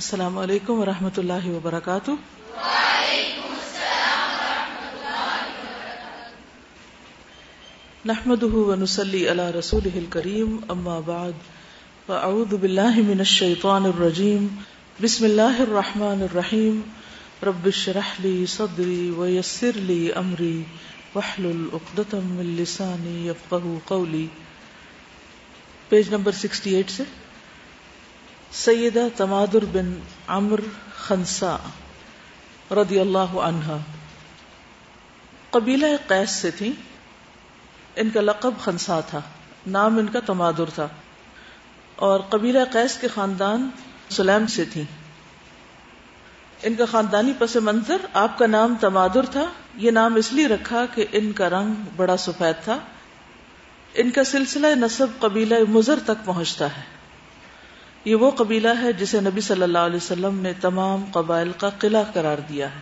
السلام علیکم ورحمۃ اللہ وبرکاتہ۔ نحمده ونصلي على رسوله الكريم أما بعد فأعوذ بالله من الشيطان الرجيم بسم الله الرحمن الرحيم رب اشرح لي صدري ويسر لي أمري واحلل عقدة من لساني يفقهوا قولي پیج نمبر 68 سے۔ سیدہ تمادر بن عمر خنسا رضی اللہ عنہا قبیلہ قیس سے تھیں۔ ان کا لقب خنسا تھا۔ نام ان کا تمادر تھا۔ اور قبیلہ قیس کے خاندان سلیم سے تھی ان کا خاندانی پس منظر آپ کا نام تمادر تھا۔ یہ نام اس لیے رکھا کہ ان کا رنگ بڑا سفید تھا۔ ان کا سلسلہ نصب قبیلہ مزر تک پہنچتا ہے۔ یہ وہ قبیلہ ہے جسے نبی صلی اللہ علیہ وسلم نے تمام قبائل کا قلعہ قرار دیا ہے۔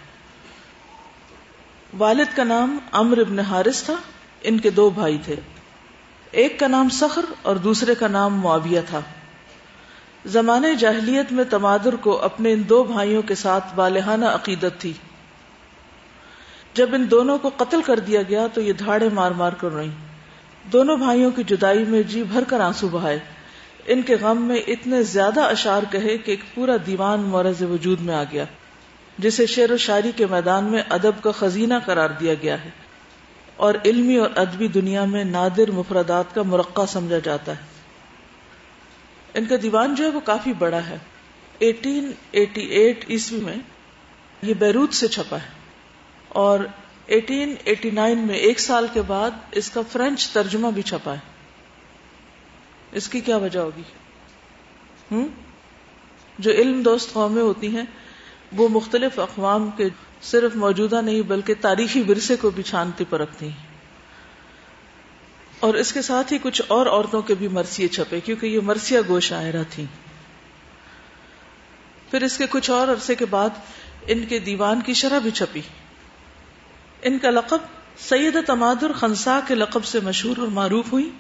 والد کا نام امر ابن حارث تھا، ان کے دو بھائی تھے۔ ایک کا نام سخر اور دوسرے کا نام معاویہ تھا۔ زمانے جاہلیت میں تمادر کو اپنے ان دو بھائیوں کے ساتھ بالحانہ عقیدت تھی۔ جب ان دونوں کو قتل کر دیا گیا تو یہ دھاڑے مار مار کر رہی دونوں بھائیوں کی جدائی میں جی بھر کر آنسو بہائے۔ ان کے غم میں اتنے زیادہ اشار کہے کہ ایک پورا دیوان مورز وجود میں آ گیا، جسے شعر و شاعری کے میدان میں ادب کا خزینہ قرار دیا گیا ہے۔ اور علمی اور ادبی دنیا میں نادر مفردات کا مرقع سمجھا جاتا ہے۔ ان کا دیوان جو ہے وہ کافی بڑا ہے۔ ایٹین ایٹی ایٹ عیسوی میں یہ بیروت سے چھپا ہے۔ اور ایٹین ایٹی نائن میں ایک سال کے بعد اس کا فرینچ ترجمہ بھی چھپا ہے۔ اس کی کیا وجہ ہوگی؟ ہم؟ جو علم دوست قومیں ہوتی ہیں، وہ مختلف اقوام کے صرف موجودہ نہیں، بلکہ تاریخی ورثے کو بھی چھانتی پرکھتی ہیں۔ اور اس کے ساتھ ہی کچھ اور عورتوں کے بھی مرثیے چھپے، کیونکہ یہ مرثیہ گو شاعرہ تھی پھر اس کے کچھ اور عرصے کے بعد ان کے دیوان کی شرح بھی چھپی۔ ان کا لقب سید تمادر خنسا کے لقب سے مشہور اور معروف ہوئی۔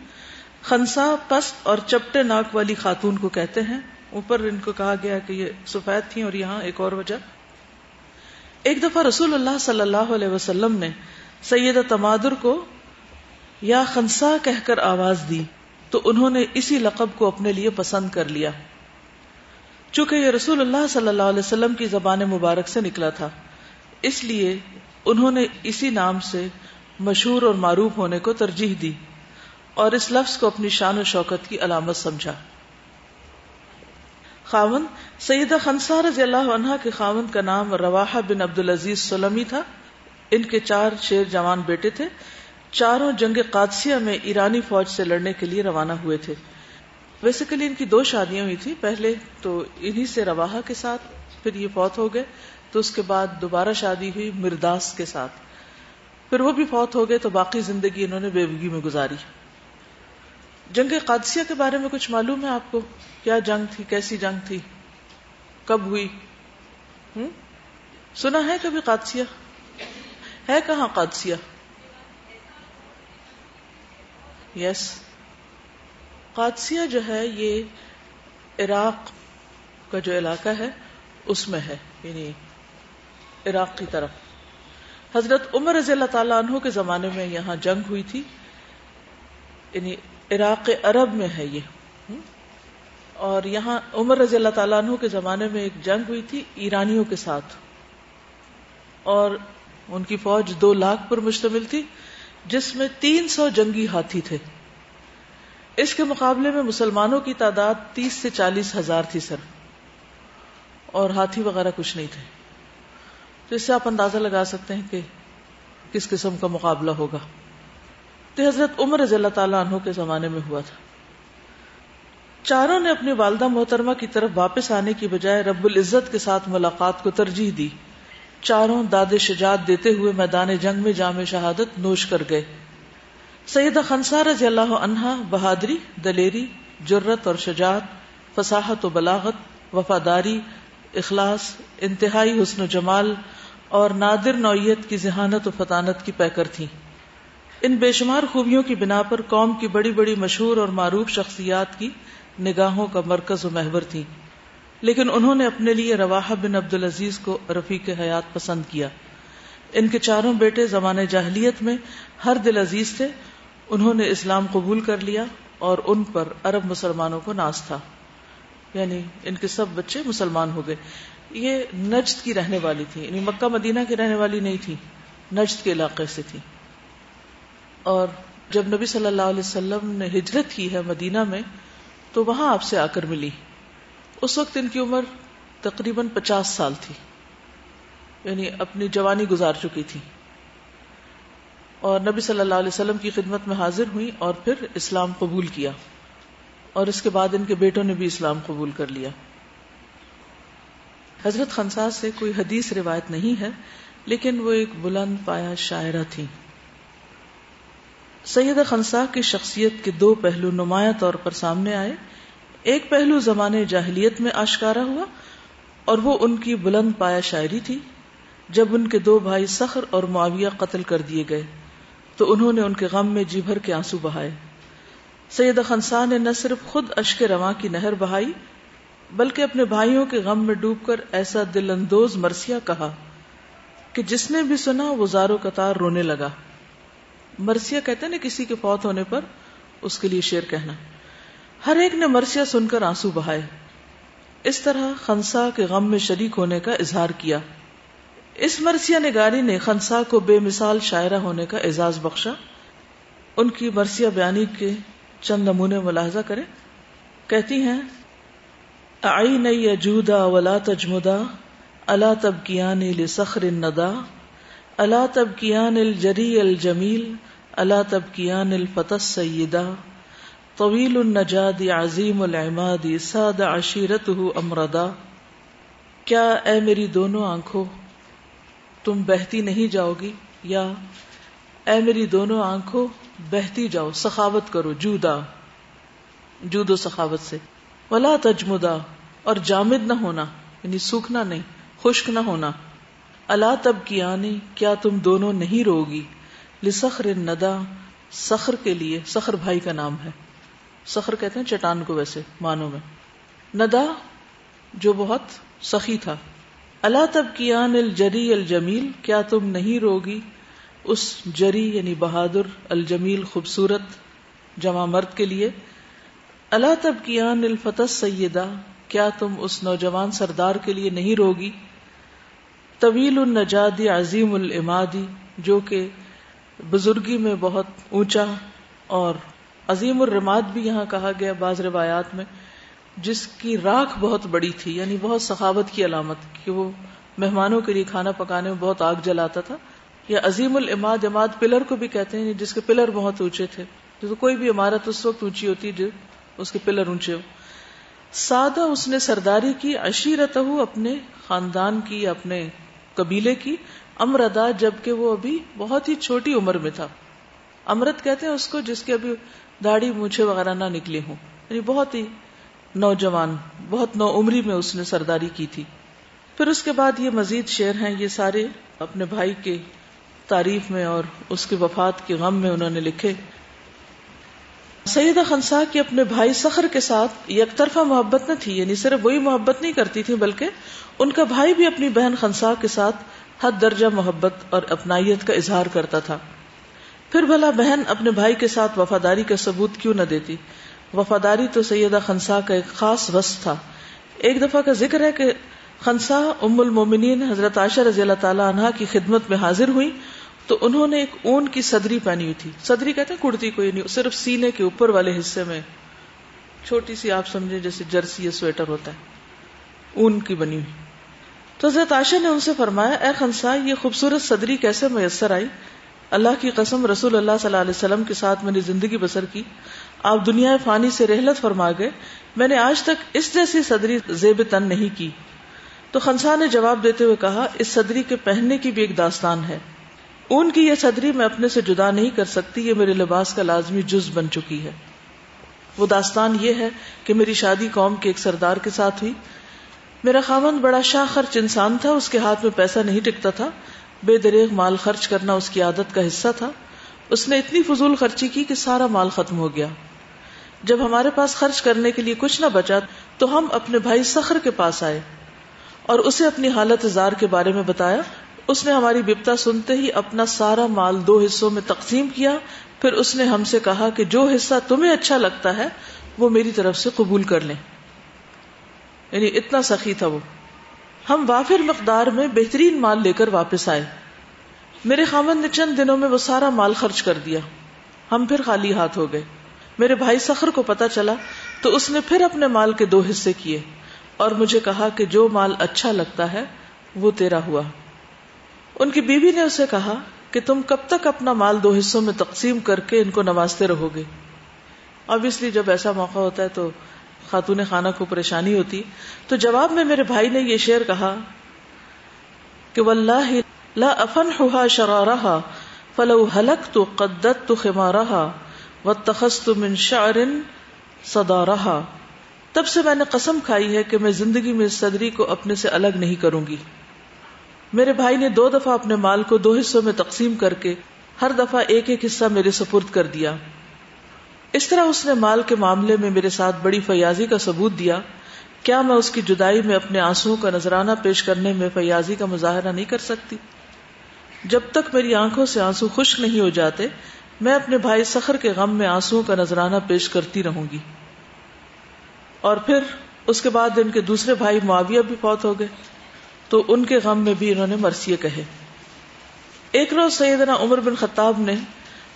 خنسا، پست اور چپٹے ناک والی خاتون کو کہتے ہیں۔ اوپر ان کو کہا گیا کہ یہ سفید تھی اور یہاں ایک اور وجہ۔ ایک دفعہ رسول اللہ صلی اللہ علیہ وسلم نے سید تمادر کو یا خنسا کہہ کر آواز دی تو انہوں نے اسی لقب کو اپنے لیے پسند کر لیا۔ چونکہ یہ رسول اللہ صلی اللہ علیہ وسلم کی زبان مبارک سے نکلا تھا، اس لیے انہوں نے اسی نام سے مشہور اور معروف ہونے کو ترجیح دی۔ اور اس لفظ کو اپنی شان و شوکت کی علامت سمجھا۔ خاون سیدہ خنسا رضی اللہ عنہ کے خاون کا نام رواحہ بن عبد العزیز سلمی تھا۔ ان کے چار شیر جوان بیٹے تھے۔ چاروں جنگ قادسیہ میں ایرانی فوج سے لڑنے کے لیے روانہ ہوئے تھے۔ بیسیکلی ان کی دو شادیاں ہوئی تھی پہلے تو انہی سے رواحہ کے ساتھ، پھر یہ فوت ہو گئے۔ تو اس کے بعد دوبارہ شادی ہوئی مرداس کے ساتھ۔ پھر وہ بھی فوت ہو گئے تو باقی زندگی انہوں نے بیوگی میں گزاری۔ جنگ قادسیہ کے بارے میں کچھ معلوم ہے آپ کو؟ کیا جنگ تھی؟ کیسی جنگ تھی؟ کب ہوئی؟ ہم؟ سنا ہے کبھی قادسیہ؟ ہے کہاں قادسیہ؟ یس۔ قادسیہ جو ہے، یہ عراق کا جو علاقہ ہے، اس میں ہے یعنی عراق کی طرف۔ حضرت عمر رضی اللہ تعالیٰ عنہ کے زمانے میں یہاں جنگ ہوئی تھی یعنی عراق عرب میں ہے یہ۔ اور یہاں عمر رضی اللہ تعالیٰ عنہ کے زمانے میں ایک جنگ ہوئی تھی ایرانیوں کے ساتھ۔ اور ان کی فوج دو لاکھ پر مشتمل تھی، جس میں تین سو جنگی ہاتھی تھے۔ اس کے مقابلے میں مسلمانوں کی تعداد تیس سے چالیس ہزار تھی سر۔ اور ہاتھی وغیرہ کچھ نہیں تھے۔ تو اس سے آپ اندازہ لگا سکتے ہیں کہ کس قسم کا مقابلہ ہوگا۔ تو حضرت عمر رضی اللہ تعالیٰ عنہ کے زمانے میں ہوا تھا۔ چاروں نے اپنی والدہ محترمہ کی طرف واپس آنے کی بجائے رب العزت کے ساتھ ملاقات کو ترجیح دی۔ چاروں داد شجاعت دیتے ہوئے میدان جنگ میں جامع شہادت نوش کر گئے۔ سیدہ خنسا رضی اللہ عنہا بہادری، دلیری جرت اور شجاعت، فصاحت و بلاغت، وفاداری، اخلاص، انتہائی حسن و جمال اور نادر نوعیت کی ذہانت و فطانت کی پیکر تھیں۔ ان بے شمار خوبیوں کی بنا پر قوم کی بڑی بڑی مشہور اور معروف شخصیات کی نگاہوں کا مرکز و محور تھی لیکن انہوں نے اپنے لیے رواح بن عبد العزیز کو رفیق حیات پسند کیا۔ ان کے چاروں بیٹے زمانے جاہلیت میں ہر دل عزیز تھے، انہوں نے اسلام قبول کر لیا اور ان پر عرب مسلمانوں کو ناز تھا۔ یعنی ان کے سب بچے مسلمان ہو گئے۔ یہ نجد کی رہنے والی تھی یعنی مکہ مدینہ کی رہنے والی نہیں تھی نجد کے علاقے سے تھی اور جب نبی صلی اللہ علیہ وسلم نے ہجرت کی ہے مدینہ میں، تو وہاں آپ سے آ کر ملی۔ اس وقت ان کی عمر تقریباً پچاس سال تھی یعنی اپنی جوانی گزار چکی تھی۔ اور نبی صلی اللہ علیہ وسلم کی خدمت میں حاضر ہوئی اور پھر اسلام قبول کیا۔ اور اس کے بعد ان کے بیٹوں نے بھی اسلام قبول کر لیا۔ حضرت خنسا سے کوئی حدیث روایت نہیں ہے، لیکن وہ ایک بلند پایا شاعرہ تھی سید خنسا کی شخصیت کے دو پہلو نمایاں طور پر سامنے آئے۔ ایک پہلو زمانے جاہلیت میں آشکارا ہوا اور وہ ان کی بلند پایا شاعری تھی۔ جب ان کے دو بھائی سخر اور معاویہ قتل کر دیے گئے، تو انہوں نے ان کے غم میں جی بھر کے آنسو بہائے۔ سید خنسا نے نہ صرف خود اشک رواں کی نہر بہائی، بلکہ اپنے بھائیوں کے غم میں ڈوب کر ایسا دل اندوز مرثیہ کہا کہ جس نے بھی سنا وہ زارو قطار رونے لگا۔ مرثیہ کہتے ہیں نا کسی کے فوت ہونے پر اس کے لیے شیر کہنا۔ ہر ایک نے مرثیہ سن کر آنسو بہائے۔ اس طرح خنسا کے غم میں شریک ہونے کا اظہار کیا۔ اس مرثیہ نگاری نے خنسا کو بے مثال شاعرہ ہونے کا اعزاز بخشا۔ ان کی مرثیہ بیانی کے چند نمونے ملاحظہ کریں۔ کہتی ہیں آئی نئی جودا ولا تجمدا اللہ تب کیان لسخر الندا اللہ تب کیان الجری الجمیل اللہ تب کیان الفتح سیدہ طویل النجاد عظیم العماد ساد عشیرت امردا۔ کیا اے میری دونوں آنکھوں، تم بہتی نہیں جاؤ گی؟ یا اے میری دونوں آنکھوں، بہتی جاؤ، سخاوت کرو، جودا۔ جود و سخاوت سے۔ ولا تجمدا، اور جامد نہ ہونا یعنی سوکھنا نہیں، خشک نہ ہونا۔ اللہ تب کی کیا تم دونوں نہیں رو گی؟ لسخر ندا، سخر کے لیے، سخر بھائی کا نام ہے۔ سخر کہتے ہیں چٹان کو ویسے مانو میں۔ ندا جو بہت سخی تھا۔ اللہ تب کی آن الجری الجمیل، کیا تم نہیں روگی؟ اس جری یعنی بہادر، الجمیل خوبصورت، جمع مرد کے لیے۔ اللہ تب کی آن الفتح سیدہ، کیا تم اس نوجوان سردار کے لیے نہیں روگی؟ طویل النجادی عظیم العمادی جو کہ بزرگی میں بہت اونچا اور عظیم الرماد بھی یہاں کہا گیا بعض روایات میں، جس کی راکھ بہت بڑی تھی یعنی بہت سخاوت کی علامت، کہ وہ مہمانوں کے لیے کھانا پکانے میں بہت آگ جلاتا تھا۔ یا عظیم العماد اماد پلر کو بھی کہتے ہیں یعنی جس کے پلر بہت اونچے تھے۔ جو کوئی بھی عمارت اس وقت اونچی ہوتی، جو اس کے پلر اونچے ہو سادہ اس نے سرداری کی عشیرت اپنے خاندان کی، اپنے قبیلے کی امردا جبکہ وہ ابھی بہت ہی چھوٹی عمر میں تھا۔ امرت کہتے ہیں اس کو جس کے ابھی داڑھی مونچھے وغیرہ نہ نکلے ہوں۔ یعنی بہت ہی نوجوان، بہت نو عمری میں اس نے سرداری کی تھی۔ پھر اس کے بعد یہ مزید شعر ہیں، یہ سارے اپنے بھائی کے تعریف میں اور اس کے وفات کے غم میں انہوں نے لکھے۔ سیدہ خنسا کی اپنے بھائی سخر کے ساتھ یک طرفہ محبت نہ تھی یعنی صرف وہی محبت نہیں کرتی تھی، بلکہ ان کا بھائی بھی اپنی بہن خنسا کے ساتھ حد درجہ محبت اور اپنائیت کا اظہار کرتا تھا۔ پھر بھلا بہن اپنے بھائی کے ساتھ وفاداری کا ثبوت کیوں نہ دیتی؟ وفاداری تو سیدہ خنسا کا ایک خاص وسط تھا۔ ایک دفعہ کا ذکر ہے کہ خنسا ام المومنین حضرت عائشہ رضی اللہ تعالی عنہ کی خدمت میں حاضر ہوئی تو انہوں نے ایک اون کی صدری پہنی ہوئی تھی۔ صدری کہتے ہیں کرتی کوئی نہیں، صرف سینے کے اوپر والے حصے میں۔ چھوٹی سی آپ سمجھے جیسے جرسی یا سویٹر ہوتا ہے۔ اون کی بنی ہوئی۔ تو حضرت عائشہ نے ان سے فرمایا، اے خنسا، یہ خوبصورت صدری کیسے میسر آئی؟ اللہ کی قسم رسول اللہ صلی اللہ علیہ وسلم کے ساتھ میں نے زندگی بسر کی۔ آپ دنیا فانی سے رحلت فرما گئے۔ میں نے آج تک اس جیسی صدری زیب تن نہیں کی۔ تو خنسا نے جواب دیتے ہوئے کہا، اس صدری کے پہننے کی بھی ایک داستان ہے۔ اون کی یہ صدری میں اپنے سے جدا نہیں کر سکتی، یہ میرے لباس کا لازمی جز بن چکی ہے۔ وہ داستان یہ ہے کہ میری شادی قوم کے ایک سردار کے ساتھ ہوئی۔ میرا خامن بڑا شاہ خرچ انسان تھا، اس کے ہاتھ میں پیسہ نہیں ٹکتا تھا۔ بے دریغ مال خرچ کرنا اس کی عادت کا حصہ تھا۔ اس نے اتنی فضول خرچی کی کہ سارا مال ختم ہو گیا۔ جب ہمارے پاس خرچ کرنے کے لیے کچھ نہ بچا، تو ہم اپنے بھائی سخر کے پاس آئے۔ اور اسے اپنی حالت زار کے بارے میں بتایا۔ اس نے ہماری بپتا سنتے ہی اپنا سارا مال دو حصوں میں تقسیم کیا۔ پھر اس نے ہم سے کہا کہ جو حصہ تمہیں اچھا لگتا ہے، وہ میری طرف سے قبول کر لیں۔ یعنی اتنا سخی تھا وہ۔ ہم وافر مقدار میں بہترین مال لے کر واپس آئے۔ میرے خامن نے چند دنوں میں وہ سارا مال خرچ کر دیا۔ ہم پھر خالی ہاتھ ہو گئے۔ میرے بھائی سخر کو پتا چلا تو اس نے پھر اپنے مال کے دو حصے کیے۔ اور مجھے کہا کہ جو مال اچھا لگتا ہے، وہ تیرا ہوا۔ ان کی بیوی نے اسے کہا کہ تم کب تک اپنا مال دو حصوں میں تقسیم کر کے ان کو نوازتے رہو گے۔ ابویسلی جب ایسا موقع ہوتا ہے تو خاتون خانہ کو پریشانی ہوتی، تو جواب میں میرے بھائی نے یہ شعر کہا کہ واللہ لا افن ہوا شرا رہا فلو حلق تو قدت تو خما رہا و من شعر صدا رہا تب سے میں نے قسم کھائی ہے کہ میں زندگی میں صدری کو اپنے سے الگ نہیں کروں گی۔ میرے بھائی نے دو دفعہ اپنے مال کو دو حصوں میں تقسیم کر کے ہر دفعہ ایک ایک حصہ میرے سپرد کر دیا۔ اس طرح اس نے مال کے معاملے میں میرے ساتھ بڑی فیاضی کا ثبوت دیا۔ کیا میں اس کی جدائی میں اپنے آنسو کا نذرانہ پیش کرنے میں فیاضی کا مظاہرہ نہیں کر سکتی؟ جب تک میری آنکھوں سے آنسو خشک نہیں ہو جاتے، میں اپنے بھائی سخر کے غم میں آنسو کا نذرانہ پیش کرتی رہوں گی۔ اور پھر اس کے بعد ان کے دوسرے بھائی معاویہ بھی فوت ہو گئے۔ تو ان کے غم میں بھی انہوں نے مرثیے کہے۔ ایک روز سیدنا عمر بن خطاب نے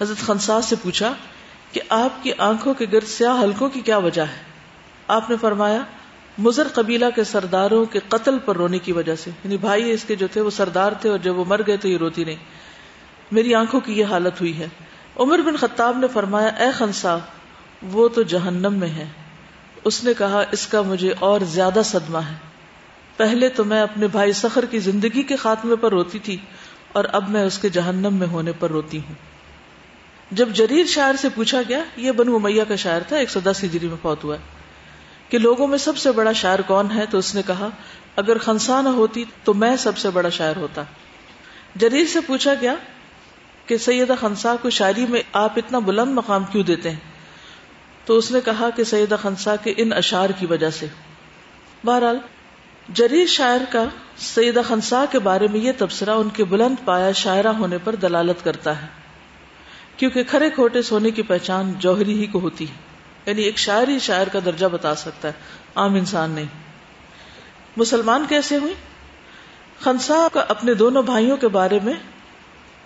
حضرت خنسا سے پوچھا کہ آپ کی آنکھوں کے گرد سیاہ حلقوں کی کیا وجہ ہے؟ آپ نے فرمایا مزر قبیلہ کے سرداروں کے قتل پر رونے کی وجہ سے۔ یعنی بھائی اس کے جو تھے وہ سردار تھے اور جب وہ مر گئے تو یہ روتی نہیں۔ میری آنکھوں کی یہ حالت ہوئی ہے۔ عمر بن خطاب نے فرمایا، اے خنسا، وہ تو جہنم میں ہے۔ اس نے کہا، اس کا مجھے اور زیادہ صدمہ ہے۔ پہلے تو میں اپنے بھائی سخر کی زندگی کے خاتمے پر روتی تھی اور اب میں اس کے جہنم میں ہونے پر روتی ہوں۔ جب جریر شاعر سے پوچھا گیا، یہ بنو امیہ کا شاعر تھا، ایک سو دس ہجری میں فوت ہوا کہ لوگوں میں سب سے بڑا شاعر کون ہے؟ تو اس نے کہا، اگر خنسا نہ ہوتی تو میں سب سے بڑا شاعر ہوتا۔ جریر سے پوچھا گیا کہ، سیدہ خنسا کو شاعری میں آپ اتنا بلند مقام کیوں دیتے ہیں؟ تو اس نے کہا کہ، سیدہ خنسا کے ان اشعار کی وجہ سے۔ بہرحال، جریر شاعر کا سیدہ خنسا کے بارے میں یہ تبصرہ ان کے بلند پایا شاعرہ ہونے پر دلالت کرتا ہے۔ کیونکہ کھڑے کھوٹے سونے کی پہچان جوہری ہی کو ہوتی ہے۔ یعنی ایک شاعر ہی شاعر کا درجہ بتا سکتا ہے، عام انسان نہیں۔ مسلمان کیسے ہوئی خنسا کا اپنے دونوں بھائیوں کے بارے میں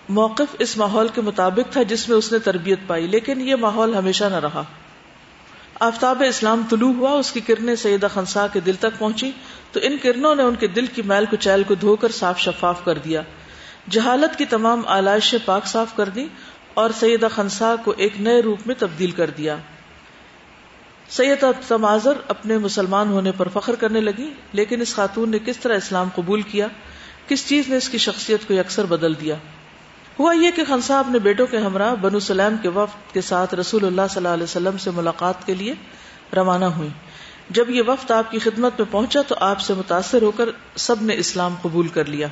موقف اس ماحول کے مطابق تھا جس میں اس نے تربیت پائی، لیکن یہ ماحول ہمیشہ نہ رہا۔ آفتاب اسلام طلوع ہوا، اس کی کرنیں سیدہ خنسا کے دل تک پہنچی تو ان کرنوں نے ان کے دل کی میل کچیل کو دھو کر صاف شفاف کر دیا۔ جہالت کی تمام آلائشیں پاک صاف کر دی اور سیدہ خنسا کو ایک نئے روپ میں تبدیل کر دیا۔ سید تمازر اپنے مسلمان ہونے پر فخر کرنے لگی، لیکن اس خاتون نے کس طرح اسلام قبول کیا؟ کس چیز نے اس کی شخصیت کو اکثر بدل دیا؟ ہوا یہ کہ خنسا اپنے بیٹوں کے ہمراہ بنو سلیم کے وفد کے ساتھ رسول اللہ صلی اللہ علیہ وسلم سے ملاقات کے لیے روانہ ہوئی جب یہ وفد آپ کی خدمت میں پہنچا تو آپ سے متاثر ہو کر سب نے اسلام قبول کر لیا۔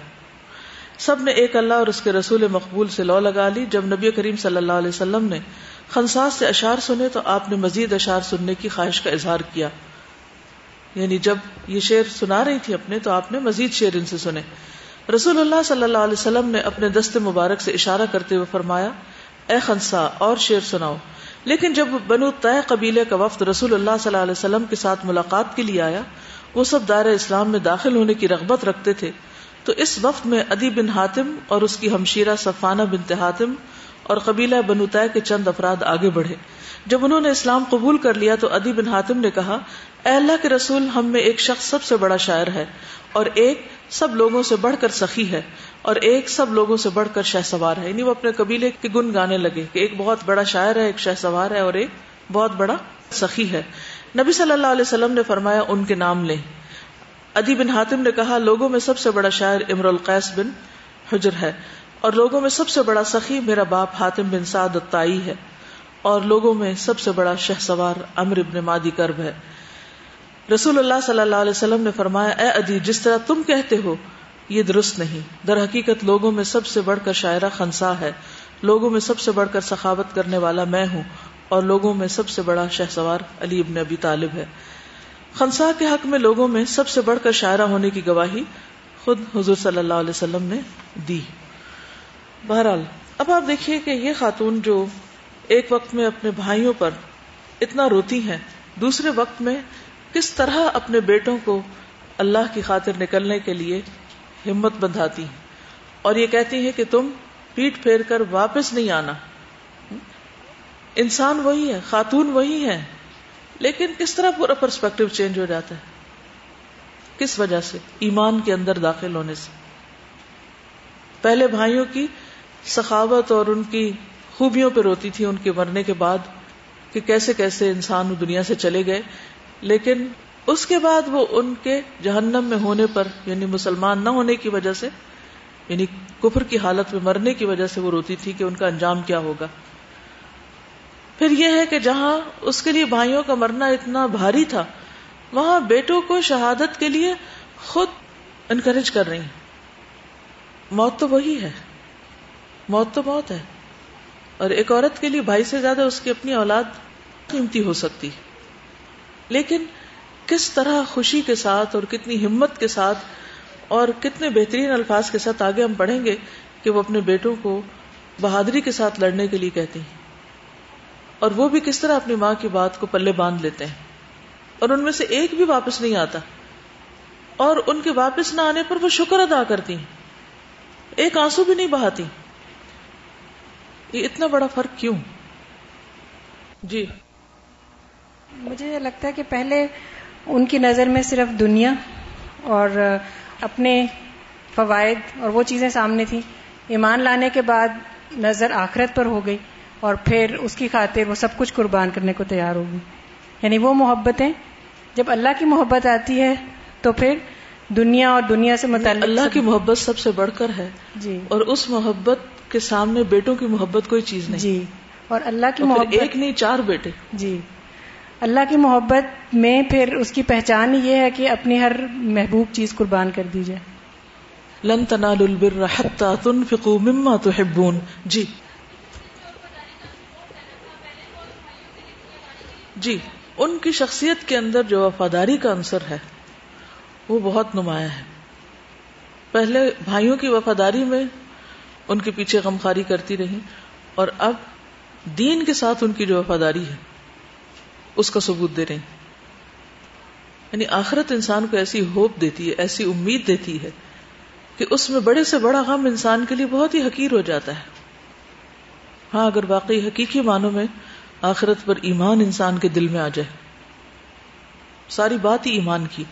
سب نے ایک اللہ اور اس کے رسول مقبول سے لو لگا لی۔ جب نبی کریم صلی اللہ علیہ وسلم نے خنساس سے اشار سنے تو آپ نے مزید اشار سننے کی خواہش کا اظہار کیا۔ یعنی جب یہ شعر سنا رہی تھی اپنے تو آپ نے مزید شعر ان سے سنے۔ رسول اللہ صلی اللہ علیہ وسلم نے اپنے دست مبارک سے اشارہ کرتے ہوئے فرمایا، اے خنسا، اور شعر سناؤ۔ لیکن جب بنو طے قبیلے کا وفد رسول اللہ صلی اللہ علیہ وسلم کے ساتھ ملاقات کے لیے آیا، وہ سب دائر اسلام میں داخل ہونے کی رغبت رکھتے تھے۔ تو اس وقت میں ادی بن حاتم اور اس کی ہمشیرہ صفانہ بن حاتم اور قبیلہ بنوتا کے چند افراد آگے بڑھے۔ جب انہوں نے اسلام قبول کر لیا تو ادی بن حاتم نے کہا، اے اللہ کے رسول، ہم میں ایک شخص سب سے بڑا شاعر ہے اور ایک سب لوگوں سے بڑھ کر سخی ہے اور ایک سب لوگوں سے بڑھ کر شہ سوار ہے۔ یعنی وہ اپنے قبیلے کے گن گانے لگے کہ ایک بہت بڑا شاعر ہے، ایک شہ سوار ہے اور ایک بہت بڑا سخی ہے۔ نبی صلی اللہ علیہ وسلم نے فرمایا، ان کے نام لیں۔ ادی بن حاتم نے کہا، لوگوں میں سب سے بڑا شاعر امر القیس بن حجر ہے اور لوگوں میں سب سے بڑا سخی میرا باپ حاتم بن سعد التائی ہے اور لوگوں میں سب سے بڑا شہ سوار امر ابن مادی کرب ہے۔ رسول اللہ صلی اللہ علیہ وسلم نے فرمایا، اے ادی، جس طرح تم کہتے ہو، یہ درست نہیں۔ در حقیقت لوگوں میں سب سے بڑھ کر شاعرہ خنسا ہے۔ لوگوں میں سب سے بڑھ کر سخاوت کرنے والا میں ہوں اور لوگوں میں سب سے بڑا شہ سوار علی ابن ابی طالب ہے۔ خنسا کے حق میں لوگوں میں سب سے بڑھ کر شاعرہ ہونے کی گواہی خود حضور صلی اللہ علیہ وسلم نے دی۔ بہرحال، اب آپ دیکھیے کہ یہ خاتون جو ایک وقت میں اپنے بھائیوں پر اتنا روتی ہیں، دوسرے وقت میں کس طرح اپنے بیٹوں کو اللہ کی خاطر نکلنے کے لیے ہمت بندھاتی ہیں۔ اور یہ کہتی ہیں کہ تم پیٹ پھیر کر واپس نہیں آنا۔ انسان وہی ہے، خاتون وہی ہے لیکن کس طرح پورا پرسپیکٹو چینج ہو جاتا ہے؟ کس وجہ سے؟ ایمان کے اندر داخل ہونے سے۔ پہلے بھائیوں کی سخاوت اور ان کی خوبیوں پہ روتی تھی، ان کے مرنے کے بعد کہ کیسے کیسے انسان دنیا سے چلے گئے۔ لیکن اس کے بعد وہ ان کے جہنم میں ہونے پر یعنی مسلمان نہ ہونے کی وجہ سے یعنی کفر کی حالت میں مرنے کی وجہ سے وہ روتی تھی کہ ان کا انجام کیا ہوگا۔ پھر یہ ہے کہ جہاں اس کے لیے بھائیوں کا مرنا اتنا بھاری تھا، وہاں بیٹوں کو شہادت کے لیے خود انکریج کر رہی ہیں۔ موت تو وہی ہے۔ موت تو موت ہے۔ اور ایک عورت کے لیے بھائی سے زیادہ اس کی اپنی اولاد قیمتی ہو سکتی۔ لیکن کس طرح خوشی کے ساتھ اور کتنی ہمت کے ساتھ اور کتنے بہترین الفاظ کے ساتھ آگے ہم پڑھیں گے کہ وہ اپنے بیٹوں کو بہادری کے ساتھ لڑنے کے لیے کہتے ہیں۔ اور وہ بھی کس طرح اپنی ماں کی بات کو پلے باندھ لیتے ہیں اور ان میں سے ایک بھی واپس نہیں آتا اور ان کے واپس نہ آنے پر وہ شکر ادا کرتی ہیں۔ ایک آنسو بھی نہیں بہاتی۔ یہ اتنا بڑا فرق کیوں؟ جی۔ مجھے لگتا ہے کہ پہلے ان کی نظر میں صرف دنیا اور اپنے فوائد اور وہ چیزیں سامنے تھیں۔ ایمان لانے کے بعد نظر آخرت پر ہو گئی۔ اور پھر اس کی خاطر وہ سب کچھ قربان کرنے کو تیار ہوگی۔ یعنی وہ محبتیں جب اللہ کی محبت آتی ہے تو پھر دنیا اور دنیا سے متعلق اللہ کی محبت سب سے بڑھ کر ہے۔ جی۔ اور اس محبت کے سامنے بیٹوں کی محبت کوئی چیز نہیں۔ جی۔ اور اللہ کی محبت ایک نہیں چار بیٹے۔ جی۔ اللہ کی محبت میں پھر اس کی پہچان یہ ہے کہ اپنی ہر محبوب چیز قربان کر دی جائے۔ لن تنالوا البر حتى تنفقوا مما تحبون۔ جی۔ جی ان کی شخصیت کے اندر جو وفاداری کا عنصر ہے، وہ بہت نمایاں ہے۔ پہلے بھائیوں کی وفاداری میں ان کے پیچھے غمخاری کرتی رہی اور اب دین کے ساتھ ان کی جو وفاداری ہے، اس کا ثبوت دے رہی۔ یعنی آخرت انسان کو ایسی ہوپ دیتی ہے، ایسی امید دیتی ہے کہ اس میں بڑے سے بڑا غم انسان کے لیے بہت ہی حقیر ہو جاتا ہے۔ ہاں اگر واقعی حقیقی معنوں میں آخرت پر ایمان انسان کے دل میں آ جائے۔ ساری بات ہی ایمان کی۔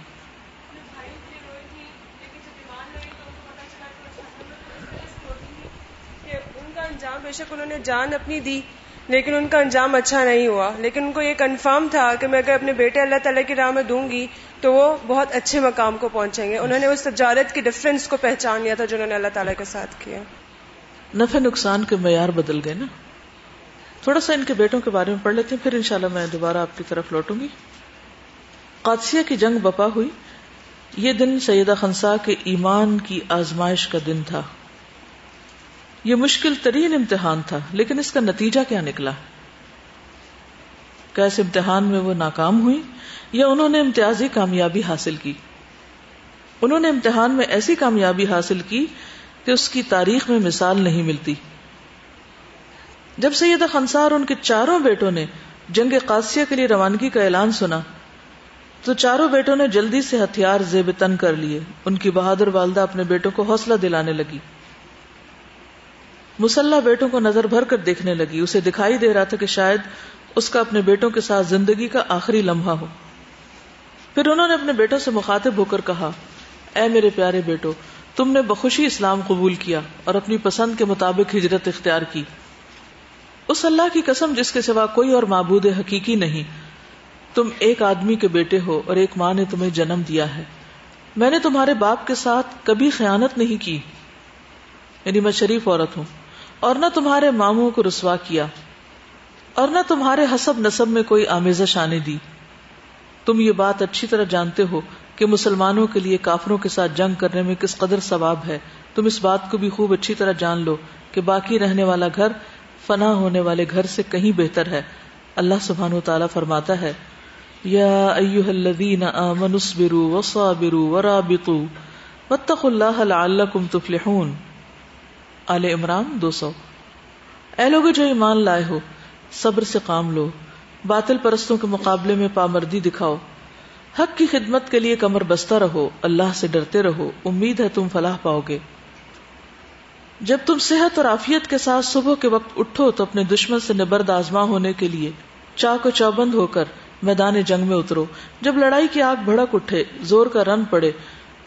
انجام بے شک انہوں نے جان اپنی دی لیکن ان کا انجام اچھا نہیں ہوا۔ لیکن ان کو یہ کنفرم تھا کہ میں اگر اپنے بیٹے اللہ تعالیٰ کی راہ میں دوں گی تو وہ بہت اچھے مقام کو پہنچیں گے۔ انہوں نے اس تجارت کی ڈفرینس کو پہچان لیا تھا جنہوں نے اللہ تعالیٰ کے ساتھ کیا۔ نفع نقصان کے معیار بدل گئے نا۔ تھوڑا سا ان کے بیٹوں کے بارے میں پڑھ لیتے ہیں پھر انشاءاللہ میں دوبارہ آپ کی طرف لوٹوں گی۔ قادسیہ کی جنگ بپا ہوئی۔ یہ دن سیدہ خنسا کے ایمان کی آزمائش کا دن تھا۔ یہ مشکل ترین امتحان تھا، لیکن اس کا نتیجہ کیا نکلا؟ کیسے امتحان میں وہ ناکام ہوئی، یا انہوں نے امتیازی کامیابی حاصل کی؟ انہوں نے امتحان میں ایسی کامیابی حاصل کی کہ اس کی تاریخ میں مثال نہیں ملتی۔ جب سید خنسار ان کے چاروں بیٹوں نے جنگ قادسیہ کے لیے روانگی کا اعلان سنا، تو چاروں بیٹوں نے جلدی سے ہتھیار زیب تن کر لیے۔ ان کی بہادر والدہ اپنے بیٹوں کو حوصلہ دلانے لگی۔ مسلح بیٹوں کو نظر بھر کر دیکھنے لگی۔ اسے دکھائی دے رہا تھا کہ شاید اس کا اپنے بیٹوں کے ساتھ زندگی کا آخری لمحہ ہو۔ پھر انہوں نے اپنے بیٹوں سے مخاطب ہو کر کہا، اے میرے پیارے بیٹو، تم نے بخوشی اسلام قبول کیا اور اپنی پسند کے مطابق ہجرت اختیار کی۔ اس اللہ کی قسم جس کے سوا کوئی اور معبود حقیقی نہیں۔ تم ایک آدمی کے بیٹے ہو اور ایک ماں نے تمہیں جنم دیا ہے۔ میں نے تمہارے باپ کے ساتھ کبھی خیانت نہیں کی۔ یعنی میں شریف عورت ہوں اور نہ تمہارے ماموں کو رسوا کیا اور نہ تمہارے حسب نصب میں کوئی آمیزش آنے دی۔ تم یہ بات اچھی طرح جانتے ہو کہ مسلمانوں کے لیے کافروں کے ساتھ جنگ کرنے میں کس قدر ثواب ہے۔ تم اس بات کو بھی خوب اچھی طرح جان لو کہ باقی رہنے والا گھر فنا ہونے والے گھر سے کہیں بہتر ہے۔ اللہ سبحان و تعالیٰ فرماتا ہے، یا ایوہ الذین آمنوا اصبروا وصابروا ورابطوا واتقوا اللہ لعلکم تفلحون۔ آل عمران دو سو۔ اے لوگ جو ایمان لائے ہو، صبر سے کام لو، باطل پرستوں کے مقابلے میں پامردی دکھاؤ۔ حق کی خدمت کے لیے کمر بستہ رہو، اللہ سے ڈرتے رہو، امید ہے تم فلاح پاؤ گے۔ جب تم صحت اور عافیت کے ساتھ صبح کے وقت اٹھو تو اپنے دشمن سے نبرد آزما ہونے کے لیے چاق و چوبند ہو کر میدان جنگ میں اترو۔ جب لڑائی کی آگ بھڑک اٹھے، زور کا رن پڑے،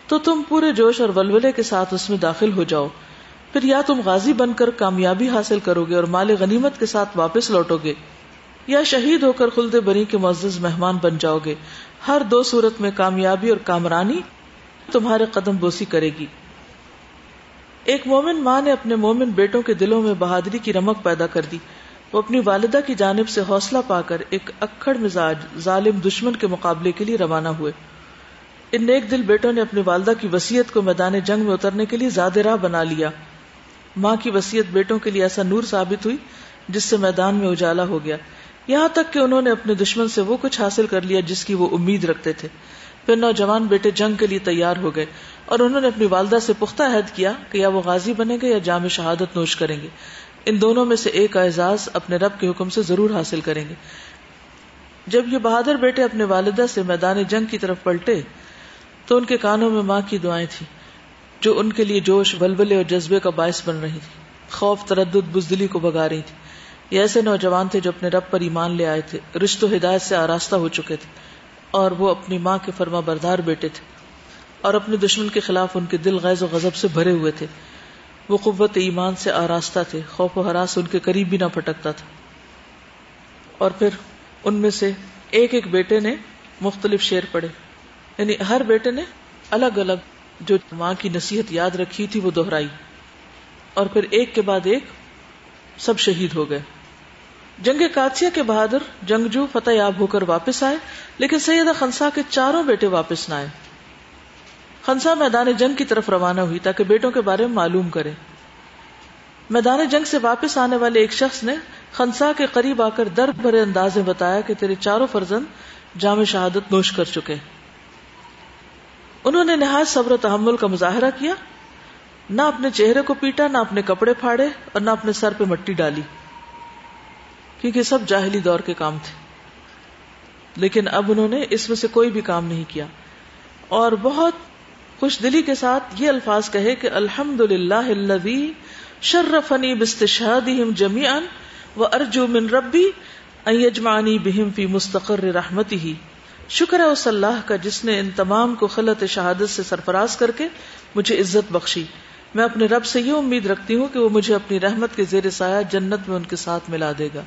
تو تم پورے جوش اور ولولے کے ساتھ اس میں داخل ہو جاؤ۔ پھر یا تم غازی بن کر کامیابی حاصل کرو گے اور مال غنیمت کے ساتھ واپس لوٹو گے، یا شہید ہو کر خلد بری کے معزز مہمان بن جاؤ گے۔ ہر دو صورت میں کامیابی اور کامرانی تمہارے قدم بوسی کرے گی۔ ایک مومن ماں نے اپنے مومن بیٹوں کے دلوں میں بہادری کی رمک پیدا کر دی۔ وہ اپنی والدہ کی جانب سے حوصلہ پا کر ایک اکڑ مزاج ظالم دشمن کے مقابلے کے لیے روانہ ہوئے۔ ان نیک دل بیٹوں نے اپنی والدہ کی وسیعت کو میدان جنگ میں اترنے کے لیے زیادہ راہ بنا لیا۔ ماں کی وسیعت بیٹوں کے لیے ایسا نور ثابت ہوئی جس سے میدان میں اجالا ہو گیا۔ یہاں تک کہ انہوں نے اپنے دشمن سے وہ کچھ حاصل کر لیا جس کی وہ امید رکھتے تھے۔ پھر نوجوان بیٹے جنگ کے لیے تیار ہو گئے۔ اور انہوں نے اپنی والدہ سے پختہ عہد کیا کہ یا وہ غازی بنے گے یا جامع شہادت نوش کریں گے۔ ان دونوں میں سے ایک اعزاز اپنے رب کے حکم سے ضرور حاصل کریں گے۔ جب یہ بہادر بیٹے اپنے والدہ سے میدان جنگ کی طرف پلٹے، تو ان کے کانوں میں ماں کی دعائیں تھیں، جو ان کے لیے جوش، ولولے اور جذبے کا باعث بن رہی تھی خوف، تردد، بزدلی کو بگا رہی تھی یہ ایسے نوجوان تھے جو اپنے رب پر ایمان لے آئے تھے۔ رشت و ہدایت سے آراستہ ہو چکے تھے اور وہ اپنی ماں کے فرما بردار بیٹے تھے۔ اور اپنے دشمن کے خلاف ان کے دل غیظ و غضب سے بھرے ہوئے تھے۔ وہ قوت ایمان سے آراستہ تھے، خوف و حراس ان کے قریب بھی نہ پھٹکتا تھا۔ اور پھر ان میں سے ایک ایک بیٹے نے مختلف شیر پڑے یعنی ہر بیٹے نے الگ الگ جو ماں کی نصیحت یاد رکھی تھی وہ دوہرائی اور پھر ایک کے بعد ایک سب شہید ہو گئے۔ جنگ کاتسیا کے بہادر جنگجو فتح یاب ہو کر واپس آئے، لیکن سیدہ خنسا کے چاروں بیٹے واپس نہ آئے۔ خنسا میدان جنگ کی طرف روانہ ہوئی تاکہ بیٹوں کے بارے میں معلوم کرے۔ میدان جنگ سے واپس آنے والے ایک شخص نے خنسا کے قریب آ کر درد بھرے انداز میں بتایا کہ تیرے چاروں فرزند جامع شہادت نوش کر چکے انہوں نے نہایت صبر و تحمل کا مظاہرہ کیا۔ نہ اپنے چہرے کو پیٹا، نہ اپنے کپڑے پھاڑے اور نہ اپنے سر پہ مٹی ڈالی۔ کیونکہ سب جاہلی دور کے کام تھے۔ لیکن اب انہوں نے اس میں سے کوئی بھی کام نہیں کیا۔ اور بہت خوش دلی کے ساتھ یہ الفاظ کہے کہ الحمد للہ شرفنی بستشاد جمی و ارجو من ربی ایجمانی بہم فی مستقر رحمتی شکر ہے اس اللہ کا جس نے ان تمام کو خلط شہادت سے سرفراز کر کے مجھے عزت بخشی۔ میں اپنے رب سے یہ امید رکھتی ہوں کہ وہ مجھے اپنی رحمت کے زیر سایہ جنت میں ان کے ساتھ ملا دے گا۔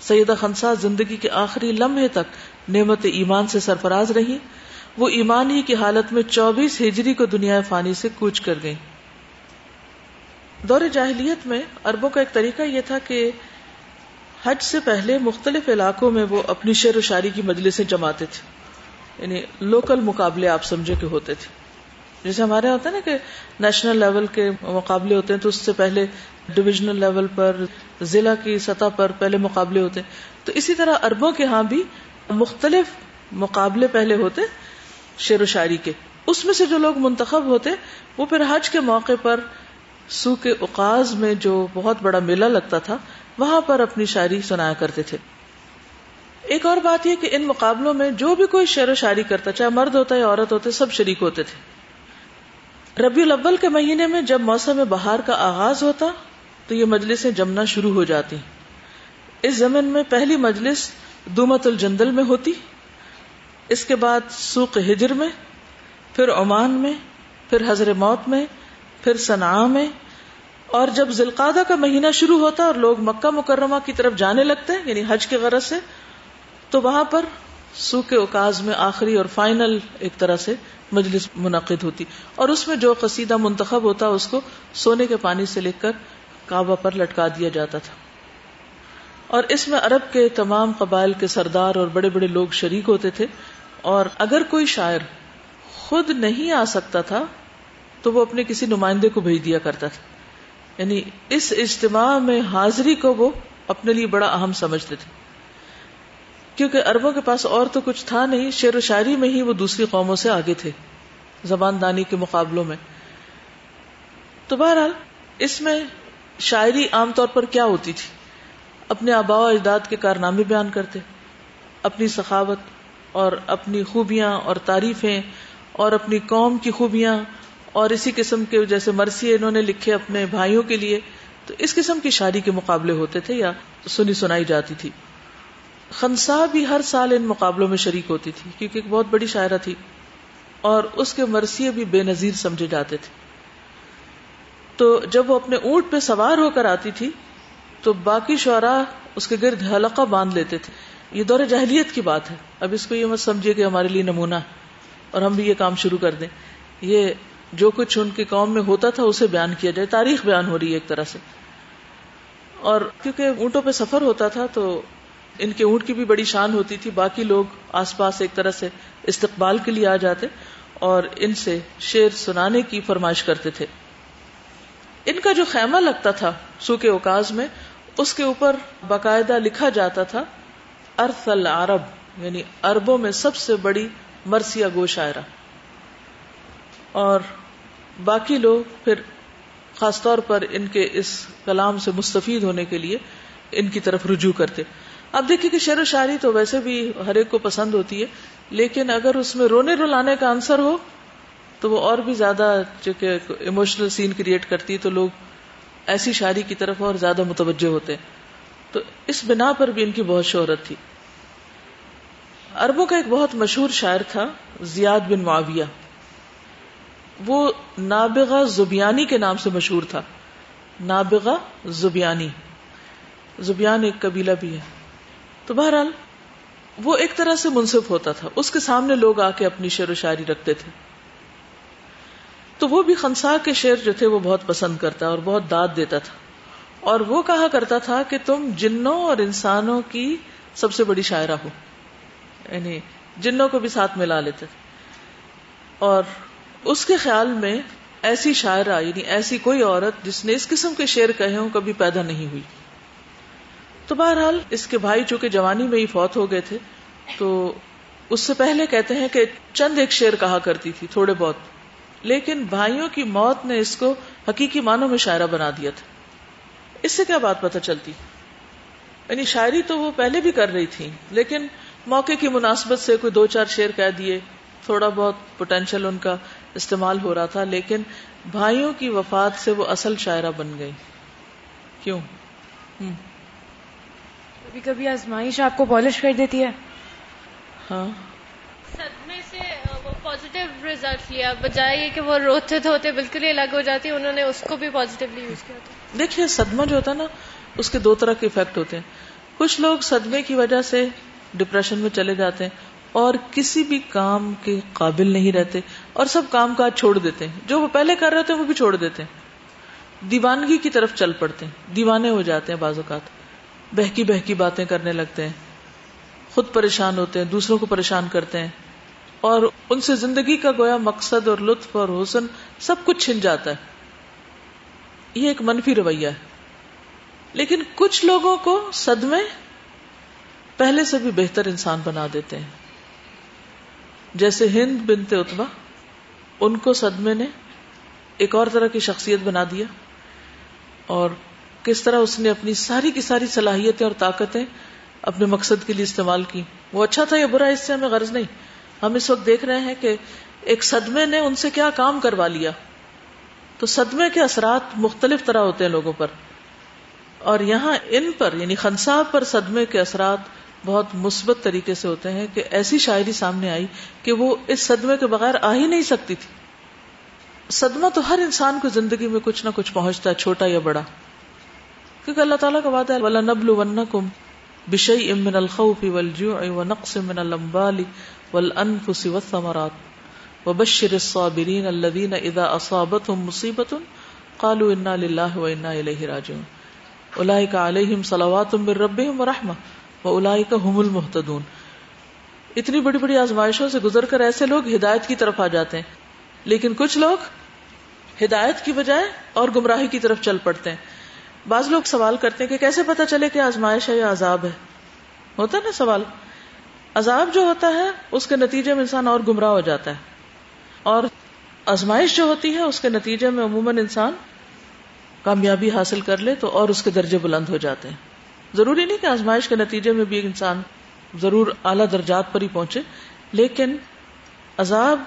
سیدہ خنسا زندگی کے آخری لمحے تک نعمت ایمان سے سرفراز رہی۔ وہ ایمان ہی کی حالت میں چوبیس ہجری کو دنیا فانی سے کوچ کر گئی دور جاہلیت میں اربوں کا ایک طریقہ یہ تھا کہ حج سے پہلے مختلف علاقوں میں وہ اپنی شعر و شاعری کی مجلسیں جماتے تھے۔ یعنی لوکل مقابلے آپ سمجھے کہ ہوتے تھے۔ جیسے ہمارے ہوتا ہے نا کہ نیشنل لیول کے مقابلے ہوتے ہیں تو اس سے پہلے ڈویژنل لیول پر، ضلع کی سطح پر پہلے مقابلے ہوتے ہیں۔ تو اسی طرح اربوں کے ہاں بھی مختلف مقابلے پہلے ہوتے۔ شعر و شاعری کے۔ اس میں سے جو لوگ منتخب ہوتے، وہ پھر حج کے موقع پر سو کے اوقاز میں جو بہت بڑا میلہ لگتا تھا، وہاں پر اپنی شاعری سنایا کرتے تھے۔ ایک اور بات یہ کہ ان مقابلوں میں جو بھی کوئی شعر و شاعری کرتا، چاہے مرد ہوتا ہے عورت ہوتے، سب شریک ہوتے تھے۔ ربیع الاول کے مہینے میں جب موسم بہار کا آغاز ہوتا، تو یہ مجلسیں جمنا شروع ہو جاتی۔ اس زمین میں پہلی مجلس دومت الجندل میں ہوتی۔ اس کے بعد سوق ہجر میں، پھر عمان میں، پھر حضر موت میں، پھر صنع میں۔ اور جب ذلقادہ کا مہینہ شروع ہوتا اور لوگ مکہ مکرمہ کی طرف جانے لگتے ہیں یعنی حج کے غرض سے، تو وہاں پر سو کے اوکاز میں آخری اور فائنل ایک طرح سے مجلس منعقد ہوتی۔ اور اس میں جو قصیدہ منتخب ہوتا، اس کو سونے کے پانی سے لکھ کر کعبہ پر لٹکا دیا جاتا تھا۔ اور اس میں عرب کے تمام قبائل کے سردار اور بڑے بڑے لوگ شریک ہوتے تھے۔ اور اگر کوئی شاعر خود نہیں آ سکتا تھا، تو وہ اپنے کسی نمائندے کو بھیج دیا کرتا تھا۔ یعنی اس اجتماع میں حاضری کو وہ اپنے لیے بڑا اہم سمجھتے تھے۔ کیونکہ اربوں کے پاس اور تو کچھ تھا نہیں، شعر و شاعری میں ہی وہ دوسری قوموں سے آگے تھے، زبان دانی کے مقابلوں میں۔ تو بہرحال، اس میں شاعری عام طور پر کیا ہوتی تھی؟ اپنے آبا و اجداد کے کارنامے بیان کرتے، اپنی سخاوت اور اپنی خوبیاں اور تعریفیں اور اپنی قوم کی خوبیاں اور اسی قسم کے جیسے مرثی انہوں نے لکھے اپنے بھائیوں کے لیے، تو اس قسم کی شاعری کے مقابلے ہوتے تھے یا سنی سنائی جاتی تھی۔ خنسا بھی ہر سال ان مقابلوں میں شریک ہوتی تھی، کیونکہ ایک بہت بڑی شاعرہ تھی اور اس کے مرثیے بھی بے نظیر سمجھے جاتے تھے۔ تو جب وہ اپنے اونٹ پہ سوار ہو کر آتی تھی، تو باقی شعرا اس کے گرد حلقہ باندھ لیتے تھے۔ یہ دور جہلیت کی بات ہے۔ اب اس کو یہ مت سمجھے کہ ہمارے لیے نمونہ ہے اور ہم بھی یہ کام شروع کر دیں۔ یہ جو کچھ ان کی قوم میں ہوتا تھا اسے بیان کیا جائے۔ تاریخ بیان ہو رہی ہے ایک طرح سے۔ اور کیونکہ اونٹوں پہ سفر ہوتا تھا تو ان کے اونٹ کی بھی بڑی شان ہوتی تھی۔ باقی لوگ آس پاس ایک طرح سے استقبال کے لیے آ جاتے اور ان سے شیر سنانے کی فرمائش کرتے تھے۔ ان کا جو خیمہ لگتا تھا سو کے اوکاز میں، اس کے اوپر باقاعدہ لکھا جاتا تھا۔ ارث العرب یعنی اربوں میں سب سے بڑی مرثیہ گو شاعرہ اور باقی لوگ پھر خاص طور پر ان کے اس کلام سے مستفید ہونے کے لیے ان کی طرف رجوع کرتے۔ اب دیکھیے کہ شعر و شاعری تو ویسے بھی ہر ایک کو پسند ہوتی ہے، لیکن اگر اس میں رونے رلانے کا آنسر ہو تو وہ اور بھی زیادہ چونکہ ایموشنل سین کریٹ کرتی ہے تو لوگ ایسی شاعری کی طرف اور زیادہ متوجہ ہوتے تو اس بنا پر بھی ان کی بہت شہرت تھی۔ اربوں کا ایک بہت مشہور شاعر تھا، زیاد بن معاویہ۔ وہ نابغہ زبیانی کے نام سے مشہور تھا۔ نابغہ زبیانی۔ زبیان ایک قبیلہ بھی ہے۔ تو بہرحال، وہ ایک طرح سے منصف ہوتا تھا۔ اس کے سامنے لوگ آ کے اپنی شعر و شاعری رکھتے تھے۔ تو وہ بھی خنسا کے شعر جو تھے، وہ بہت پسند کرتا اور بہت داد دیتا تھا۔ اور وہ کہا کرتا تھا کہ تم جنوں اور انسانوں کی سب سے بڑی شاعرہ ہو۔ یعنی جنوں کو بھی ساتھ ملا لیتے۔ تھے اور اس کے خیال میں ایسی شاعرہ یعنی ایسی کوئی عورت جس نے اس قسم کے شعر کہے ہوں کبھی پیدا نہیں ہوئی۔ تو بہرحال اس کے بھائی چونکہ جوانی میں ہی فوت ہو گئے تھے، تو اس سے پہلے کہتے ہیں کہ چند ایک شعر کہا کرتی تھی، تھوڑے بہت۔ لیکن بھائیوں کی موت نے اس کو حقیقی معنوں میں شاعرہ بنا دیا تھا۔ اس سے کیا بات پتہ چلتی؟ یعنی شاعری تو وہ پہلے بھی کر رہی تھی لیکن موقع کی مناسبت سے کوئی دو چار شعر کہہ دیے تھوڑا بہت پوٹینشیل ان کا استعمال ہو رہا تھا لیکن بھائیوں کی وفات سے وہ اصل شاعرہ بن گئی۔ کیوں؟ کبھی کبھی آزمائش آپ کو پالش کر دیتی ہے؟ ہاں۔ صدمے سے وہ پازیٹیو ریزلٹ لیا بجائے کہ وہ روتے دھوتے بالکل ہی الگ ہو جاتی انہوں نے اس کو بھی پازیٹیولی یوز کیا تھا۔ دیکھیے صدمہ جو ہوتا ہے نا، اس کے دو طرح کے افیکٹ ہوتے ہیں۔ کچھ لوگ صدمے کی وجہ سے ڈپریشن میں چلے جاتے ہیں اور کسی بھی کام کے قابل نہیں رہتے اور سب کام کاج چھوڑ دیتے ہیں۔ جو وہ پہلے کر رہے تھے، وہ بھی چھوڑ دیتے ہیں۔ دیوانگی کی طرف چل پڑتے ہیں۔ دیوانے ہو جاتے ہیں بعض اوقات۔ بہکی بہکی باتیں کرنے لگتے ہیں۔ خود پریشان ہوتے ہیں، دوسروں کو پریشان کرتے ہیں۔ اور ان سے زندگی کا گویا مقصد اور لطف اور حسن سب کچھ چھن جاتا ہے۔ یہ ایک منفی رویہ ہے۔ لیکن کچھ لوگوں کو صدمے پہلے سے بھی بہتر انسان بنا دیتے ہیں۔ جیسے ہند بنتے اتبا ان کو صدمے نے ایک اور طرح کی شخصیت بنا دیا۔ اور کس طرح اس نے اپنی ساری کی ساری صلاحیتیں اور طاقتیں اپنے مقصد کے لیے استعمال کی۔ وہ اچھا تھا یا برا، اس سے ہمیں غرض نہیں۔ ہم اس وقت دیکھ رہے ہیں کہ ایک صدمے نے ان سے کیا کام کروا لیا۔ تو صدمے کے اثرات مختلف طرح ہوتے ہیں لوگوں پر۔ اور یہاں ان پر یعنی خنسا پر صدمے کے اثرات بہت مثبت طریقے سے ہوتے ہیں کہ ایسی شاعری سامنے آئی کہ وہ اس صدمے کے بغیر آ ہی نہیں سکتی تھی۔ صدمہ تو ہر انسان کو زندگی میں کچھ نہ کچھ پہنچتا ہے، چھوٹا یا بڑا۔ کیونکہ اللہ تعالیٰ کا وعدہ ہے وَلَنَبْلُوَنَّكُمْ بِشَيْءٍ مِّنَ الْخَوْفِ وَالْجُوعِ وَنَقْصٍ مِّنَ الْأَمْوَالِ وَالْأَنفُسِ وَالثَّمَرَاتِ۔ وَبَشِّرِ الصَّابِرِينَ الَّذِينَ إِذَا أَصَابَتْهُمْ مُصِيبَةٌ قَالُوا إِنَّا لِلَّهِ وَإِنَّا إِلَيْهِ رَاجِعُونَ۔ أُولَٰئِكَ عَلَيْهِمْ صَلَوَاتٌ مِّن رَّبِّهِمْ وَرَحْمَةٌ وہ الائی کا اتنی بڑی بڑی آزمائشوں سے گزر کر ایسے لوگ ہدایت کی طرف آ جاتے ہیں۔ لیکن کچھ لوگ ہدایت کی بجائے اور گمراہی کی طرف چل پڑتے ہیں۔ بعض لوگ سوال کرتے ہیں کہ کیسے پتا چلے کہ آزمائش ہے یا عذاب ہے؟ ہوتا نا سوال؟ عذاب جو ہوتا ہے، اس کے نتیجے میں انسان اور گمراہ ہو جاتا ہے۔ اور آزمائش جو ہوتی ہے، اس کے نتیجے میں عموماً انسان کامیابی حاصل کر لے تو اور اس کے درجے بلند ہو جاتے ہیں۔ ضروری نہیں کہ آزمائش کے نتیجے میں بھی انسان ضرور اعلی درجات پر ہی پہنچے، لیکن عذاب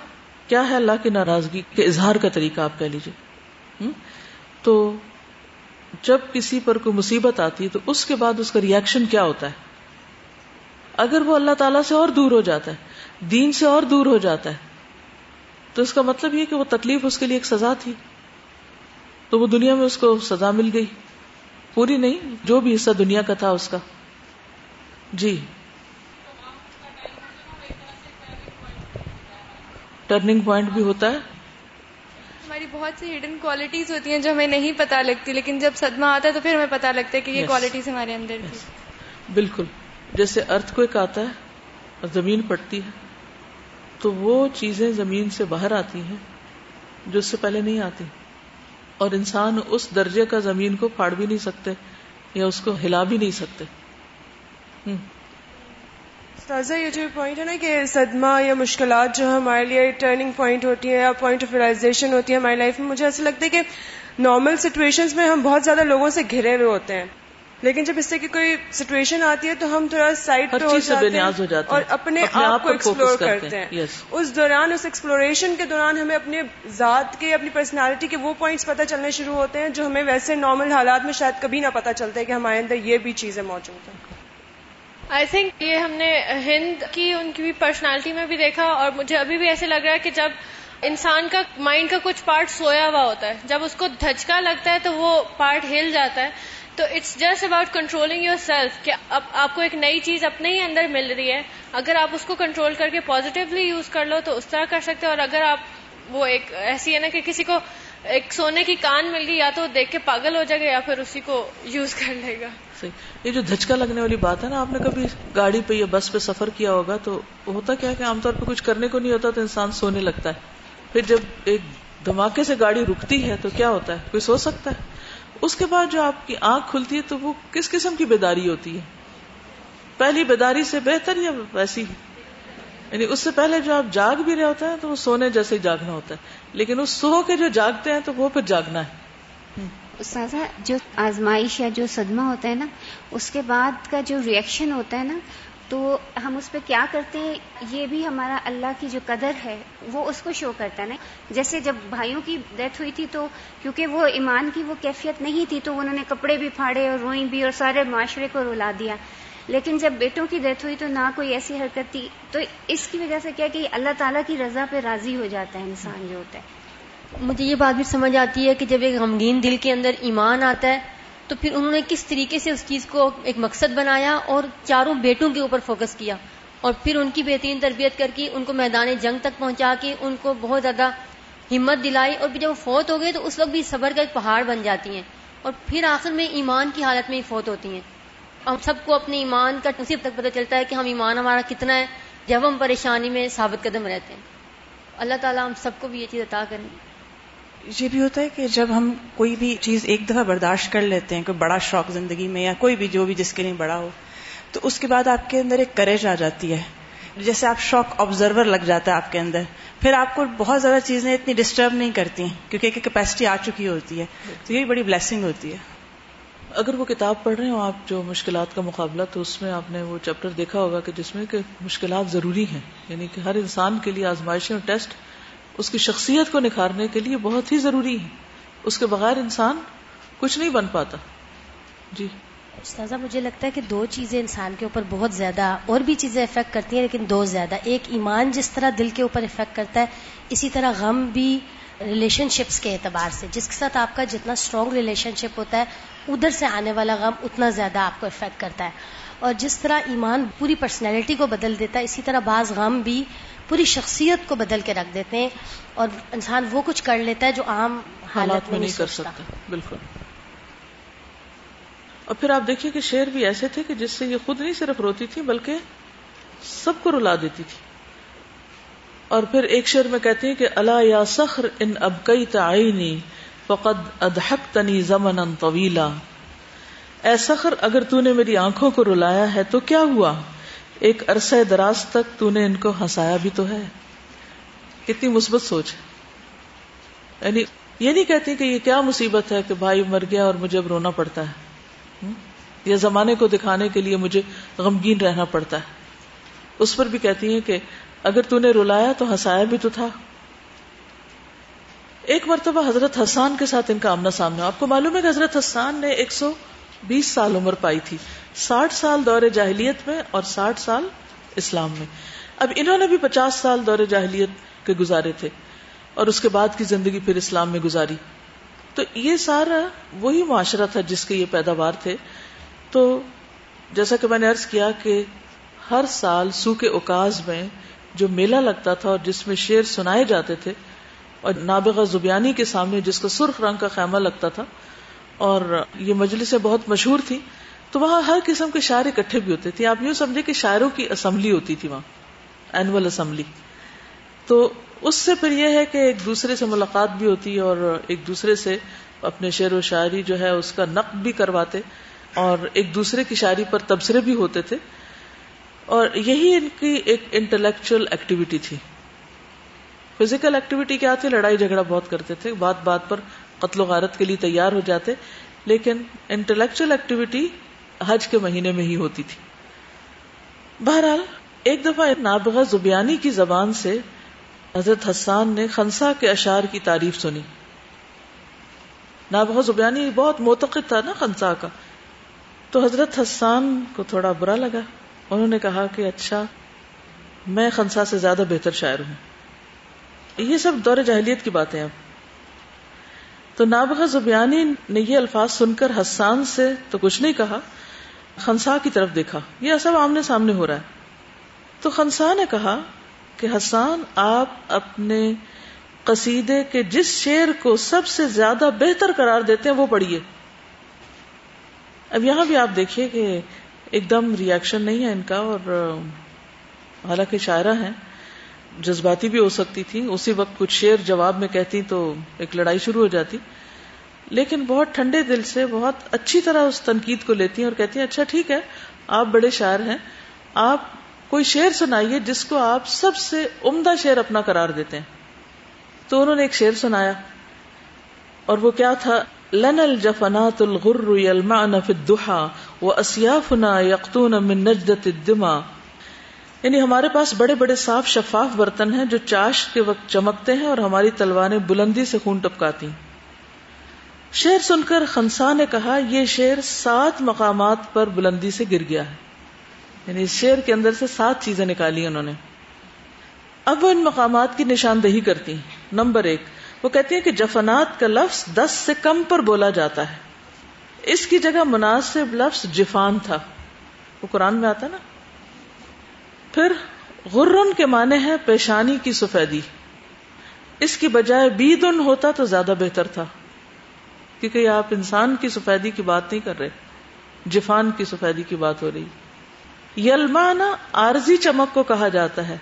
کیا ہے؟ اللہ کی ناراضگی کے اظہار کا طریقہ آپ کہہ لیجیے تو جب کسی پر کوئی مصیبت آتی ہے تو اس کے بعد اس کا ریئیکشن کیا ہوتا ہے؟ اگر وہ اللہ تعالی سے اور دور ہو جاتا ہے، دین سے اور دور ہو جاتا ہے تو اس کا مطلب یہ کہ وہ تکلیف اس کے لیے ایک سزا تھی۔ تو وہ دنیا میں اس کو سزا مل گئی۔ پوری نہیں جو بھی حصہ دنیا کا تھا اس کا۔ جی۔ ٹرننگ پوائنٹ بھی ہوتا ہے۔ ہماری بہت سی ہڈن کوالٹیز ہوتی ہیں جو ہمیں نہیں پتا لگتی لیکن جب صدمہ آتا ہے تو پھر ہمیں پتا لگتا ہے کہ یہ کوالٹیز ہمارے اندر بالکل۔ جیسے ارتھ کو ایک آتا ہے اور زمین پڑتی ہے۔ تو وہ چیزیں زمین سے باہر آتی ہیں جو اس سے پہلے نہیں آتی اور انسان اس درجے کا زمین کو پھاڑ بھی نہیں سکتے یا اس کو ہلا بھی نہیں سکتے۔ تازہ یہ جو پوائنٹ ہے نا کہ صدمہ یا مشکلات جو ہمارے لیے ٹرننگ پوائنٹ ہوتی ہے یا پوائنٹ آف ریلائزیشن ہوتی ہے ہماری لائف میں، مجھے ایسا لگتا ہے کہ نارمل سچویشن میں ہم بہت زیادہ لوگوں سے گھرے ہوئے ہوتے ہیں۔ لیکن جب اس سے کی کوئی سچویشن آتی ہے تو ہم تھوڑا سائڈ پہ ہو جاتے ہیں اور اپنے آپ کو ایکسپلور کرتے ہیں اس دوران اس ایکسپلوریشن کے دوران ہمیں اپنے ذات کے اپنی پرسنالٹی کے وہ پوائنٹس پتہ چلنے شروع ہوتے ہیں جو ہمیں ویسے نارمل حالات میں شاید کبھی نہ پتہ چلتے کہ ہمارے اندر یہ بھی چیزیں موجود ہیں۔ آئی تھنک یہ ہم نے ہند کی ان کی بھی پرسنالٹی میں بھی دیکھا اور مجھے ابھی بھی ایسے لگ رہا ہے کہ جب انسان کا مائنڈ کا کچھ پارٹ سویا ہوا ہوتا ہے جب اس کو دھچکا لگتا ہے تو وہ پارٹ ہل جاتا ہے۔ تو it's just about controlling yourself کہ اب آپ کو ایک نئی چیز اپنے ہی اندر مل رہی ہے۔ اگر آپ اس کو کنٹرول کر کے پازیٹیولی یوز کر لو تو اس طرح کر سکتے اور اگر آپ وہ ایک ایسی ہے نا کہ کسی کو ایک سونے کی کان مل گئی یا تو دیکھ کے پاگل ہو جائے گا یا پھر اسی کو یوز کر لے گا۔ یہ جو دھچکا لگنے والی بات ہے نا، آپ نے کبھی گاڑی پہ یا بس پہ سفر کیا ہوگا تو ہوتا کیا کہ عام طور پہ کچھ کرنے کو نہیں ہوتا تو انسان سونے لگتا ہے۔ پھر جب ایک دھماکے سے گاڑی رکتی ہے تو کیا ہوتا ہے؟ کوئی سو سکتا ہے؟ اس کے بعد جو آپ کی آنکھ کھلتی ہے تو وہ کس قسم کی بیداری ہوتی ہے؟ پہلی بیداری سے بہتر یا ویسی یعنی اس سے پہلے جو آپ جاگ بھی رہے ہوتے ہیں تو وہ سونے جیسے ہی جاگنا ہوتا ہے، لیکن اس سو کے جو جاگتے ہیں تو وہ پھر جاگنا ہے۔ جو آزمائش یا جو صدمہ ہوتا ہے نا، اس کے بعد کا جو ریئیکشن ہوتا ہے نا تو ہم اس پہ کیا کرتے ہیں؟ یہ بھی ہمارا اللہ کی جو قدر ہے، وہ اس کو شو کرتا ہے نا۔ جیسے جب بھائیوں کی ڈیتھ ہوئی تھی تو کیونکہ وہ ایمان کی وہ کیفیت نہیں تھی، تو انہوں نے کپڑے بھی پھاڑے اور روئیں بھی اور سارے معاشرے کو رلا دیا۔ لیکن جب بیٹوں کی ڈیتھ ہوئی تو نہ کوئی ایسی حرکت تھی۔ تو اس کی وجہ سے کیا کہ اللہ تعالیٰ کی رضا پہ راضی ہو جاتا ہے انسان جو ہوتا ہے۔ مجھے یہ بات بھی سمجھ آتی ہے کہ جب ایک غمگین دل کے اندر ایمان آتا ہے تو پھر انہوں نے کس طریقے سے اس چیز کو ایک مقصد بنایا اور چاروں بیٹوں کے اوپر فوکس کیا اور پھر ان کی بہترین تربیت کر کے ان کو میدان جنگ تک پہنچا کے ان کو بہت زیادہ ہمت دلائی اور پھر جب وہ فوت ہو گئے تو اس وقت بھی صبر کا ایک پہاڑ بن جاتی ہیں اور پھر آخر میں ایمان کی حالت میں ہی فوت ہوتی ہیں۔ ہم سب کو اپنے ایمان کا نصیب تک پتہ چلتا ہے کہ ہم ایمان ہمارا کتنا ہے، جب ہم پریشانی میں ثابت قدم رہتے ہیں۔ اللہ تعالیٰ ہم سب کو بھی یہ چیز عطا کریں۔ یہ بھی ہوتا ہے کہ جب ہم کوئی بھی چیز ایک دفعہ برداشت کر لیتے ہیں، کوئی بڑا شوق زندگی میں یا کوئی بھی جو بھی جس کے لیے بڑا ہو، تو اس کے بعد آپ کے اندر ایک کریج آ جاتی ہے۔ جیسے آپ شوق آبزرور لگ جاتا ہے آپ کے اندر، پھر آپ کو بہت زیادہ چیزیں اتنی ڈسٹرب نہیں کرتی کیونکہ ایک کیپیسٹی آ چکی ہوتی ہے۔ تو یہ بڑی بلیسنگ ہوتی ہے۔ اگر وہ کتاب پڑھ رہے ہو آپ جو مشکلات کا مقابلہ، تو اس میں آپ نے وہ چیپٹر دیکھا ہوگا کہ جس میں کہ مشکلات ضروری ہیں۔ یعنی کہ ہر انسان کے لیے آزمائشیں اور ٹیسٹ اس کی شخصیت کو نکھارنے کے لیے بہت ہی ضروری ہے اس کے بغیر انسان کچھ نہیں بن پاتا۔ جی۔ استاذہ، مجھے لگتا ہے کہ دو چیزیں انسان کے اوپر بہت زیادہ اور بھی چیزیں افیکٹ کرتی ہیں، لیکن دو زیادہ۔ ایک ایمان جس طرح دل کے اوپر افیکٹ کرتا ہے، اسی طرح غم بھی ریلیشن شپس کے اعتبار سے۔ جس کے ساتھ آپ کا جتنا اسٹرانگ ریلیشن شپ ہوتا ہے، ادھر سے آنے والا غم اتنا زیادہ آپ کو افیکٹ کرتا ہے۔ اور جس طرح ایمان پوری پرسنالٹی کو بدل دیتا ہے، اسی طرح بعض غم بھی پوری شخصیت کو بدل کے رکھ دیتے ہیں اور انسان وہ کچھ کر لیتا ہے جو عام حالات میں نہیں کر سکتا۔ بالکل۔ اور پھر آپ دیکھیے کہ شیر بھی ایسے تھے کہ جس سے یہ خود نہیں صرف روتی تھی بلکہ سب کو رلا دیتی تھی۔ اور پھر ایک شعر میں کہتی ہیں کہ اللہ یا سخر ان اب کئی تعینی فقد ادحک تنی زمن طویلا۔ اے سخر اگر تو نے میری آنکھوں کو رلایا ہے تو کیا ہوا؟ ایک عرصہ دراز تک تو نے ان کو ہنسایا بھی تو ہے۔ کتنی مثبت سوچ ہے۔ یعنی یہ نہیں کہتی کہ یہ کیا مصیبت ہے کہ بھائی مر گیا اور مجھے اب رونا پڑتا ہے۔ یا زمانے کو دکھانے کے لیے مجھے غمگین رہنا پڑتا ہے۔ اس پر بھی کہتی ہیں کہ اگر تو نے رلایا تو ہنسایا بھی تو تھا۔ ایک مرتبہ حضرت حسان کے ساتھ ان کا آمنا سامنا آپ کو معلوم ہے کہ حضرت حسان نے ایک سو بیس سال عمر پائی تھی۔ ساٹھ سال دور جاہلیت میں اور ساٹھ سال اسلام میں۔ اب انہوں نے بھی پچاس سال دور جاہلیت کے گزارے تھے اور اس کے بعد کی زندگی پھر اسلام میں گزاری۔ تو یہ سارا وہی معاشرہ تھا جس کے یہ پیداوار تھے۔ تو جیسا کہ میں نے ارض کیا کہ ہر سال سو کے اوکاز میں جو میلہ لگتا تھا اور جس میں شیر سنائے جاتے تھے اور نابغہ زبیانی کے سامنے جس کا سرخ رنگ کا خیمہ لگتا تھا اور یہ مجلسیں بہت مشہور تھی، تو وہاں ہر قسم کے شاعر اکٹھے بھی ہوتے تھے۔ آپ یوں سمجھے کہ شاعروں کی اسمبلی ہوتی تھی وہاں اینول اسمبلی تو اس سے پھر یہ ہے کہ ایک دوسرے سے ملاقات بھی ہوتی اور ایک دوسرے سے اپنے شعر و شاعری جو ہے اس کا نقد بھی کرواتے اور ایک دوسرے کی شاعری پر تبصرے بھی ہوتے تھے۔ اور یہی ان کی ایک انٹلیکچل ایکٹیویٹی تھی۔ فزیکل ایکٹیویٹی کیا تھی لڑائی جھگڑا بہت کرتے تھے۔ بات بات پر قتل و غارت کے لیے تیار ہو جاتے، لیکن انٹلیکچل ایکٹیویٹی حج کے مہینے میں ہی ہوتی تھی۔ بہرحال، ایک دفعہ نابغہ زبیانی کی زبان سے حضرت حسان نے خنسا کے اشار کی تعریف سنی۔ نابغہ زبیانی بہت موتقد تھا نا خنسا کا۔ تو حضرت حسان کو تھوڑا برا لگا۔ انہوں نے کہا کہ اچھا میں خنسا سے زیادہ بہتر شاعر ہوں۔ یہ سب دور جاہلیت کی باتیں اب تو نابغہ زبیانی نے یہ الفاظ سن کر حسان سے تو کچھ نہیں کہا، خنسا کی طرف دیکھا۔ یہ سب آمنے سامنے ہو رہا ہے۔ تو خنسا نے کہا کہ حسان، آپ اپنے قصیدے کے جس شعر کو سب سے زیادہ بہتر قرار دیتے ہیں وہ پڑھیے۔ اب یہاں بھی آپ دیکھیے کہ ایک دم ریئیکشن نہیں ہے ان کا اور حالانکہ شاعرہ ہیں۔ جذباتی بھی ہو سکتی تھی۔ اسی وقت کچھ شعر جواب میں کہتی تو ایک لڑائی شروع ہو جاتی۔ لیکن بہت ٹھنڈے دل سے بہت اچھی طرح اس تنقید کو لیتی ہیں اور کہتی ہیں اچھا ٹھیک ہے، آپ بڑے شاعر ہیں، آپ کوئی شعر سنائیے جس کو آپ سب سے عمدہ شعر اپنا قرار دیتے ہیں۔ تو انہوں نے ایک شعر سنایا اور وہ کیا تھا؟ لن الجفنات الغر يلمعن في الضحى واسيافنا يقطون من نجدة الدماء۔ یعنی ہمارے پاس بڑے بڑے صاف شفاف برتن ہیں جو چاش کے وقت چمکتے ہیں اور ہماری تلواریں بلندی سے خون ٹپکاتی شیر سن کر خنسا نے کہا، یہ شیر سات مقامات پر بلندی سے گر گیا ہے۔ یعنی اس شیر کے اندر سے سات چیزیں نکالی انہوں نے۔ اب وہ ان مقامات کی نشاندہی کرتی ہیں۔ نمبر ایک، وہ کہتی ہیں کہ جفنات کا لفظ دس سے کم پر بولا جاتا ہے۔ اس کی جگہ مناسب لفظ جفان تھا۔ وہ قرآن میں آتا نا؟ پھر غرن کے معنی ہے پیشانی کی سفیدی۔ اس کی بجائے بید ان ہوتا تو زیادہ بہتر تھا، کیونکہ آپ انسان کی سفیدی کی بات نہیں کر رہے، جفان کی سفیدی کی بات ہو رہی۔ یلمانا عارضی چمک کو کہا جاتا ہے،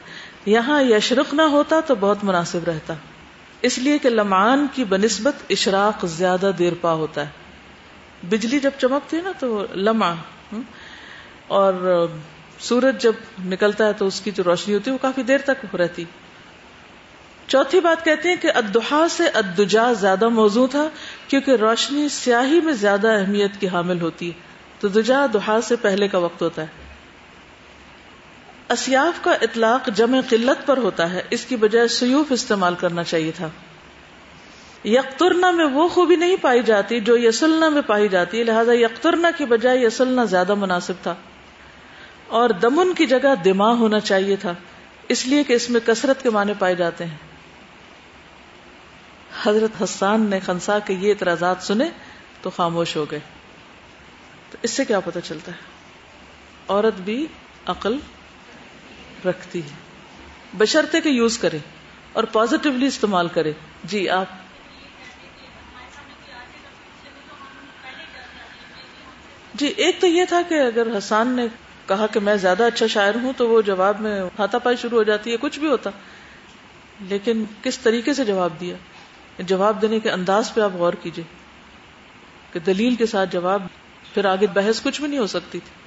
یہاں یشرق نہ ہوتا تو بہت مناسب رہتا۔ اس لیے کہ لمان کی بنسبت اشراق زیادہ دیر پا ہوتا ہے۔ بجلی جب چمکتی ہے نا تو لمع اور سورج جب نکلتا ہے تو اس کی جو روشنی ہوتی ہے وہ کافی دیر تک رہتی۔ چوتھی بات کہتے ہیں کہ ادہا سے ادجا زیادہ موضوع تھا کیونکہ روشنی سیاہی میں زیادہ اہمیت کی حامل ہوتی ہے۔ تو دجا دہا سے پہلے کا وقت ہوتا ہے۔ اسیاف کا اطلاق جمع قلت پر ہوتا ہے۔ اس کی بجائے سیوف استعمال کرنا چاہیے تھا۔ یکترنا میں وہ خوبی نہیں پائی جاتی جو یسلنا میں پائی جاتی ہے، لہٰذا یکترنا کی بجائے یسلنا زیادہ مناسب تھا۔ اور دمن کی جگہ دماغ ہونا چاہیے تھا، اس لیے کہ اس میں کثرت کے معنی پائے جاتے ہیں۔ حضرت حسان نے خنسا کے یہ اعتراضات سنے تو خاموش ہو گئے۔ تو اس سے کیا پتا چلتا ہے؟ عورت بھی عقل رکھتی ہے۔ بشرتے کے یوز کرے اور پازیٹیولی استعمال کرے۔ جی آپ۔ جی ایک تو یہ تھا کہ اگر حسان نے کہا کہ میں زیادہ اچھا شاعر ہوں تو وہ جواب میں ہاتھا پائی شروع ہو جاتی ہے، کچھ بھی ہوتا۔ لیکن کس طریقے سے جواب دیا؟ جواب دینے کے انداز پہ آپ غور کیجیے کہ دلیل کے ساتھ جواب پھر آگے بحث کچھ بھی نہیں ہو سکتی تھی۔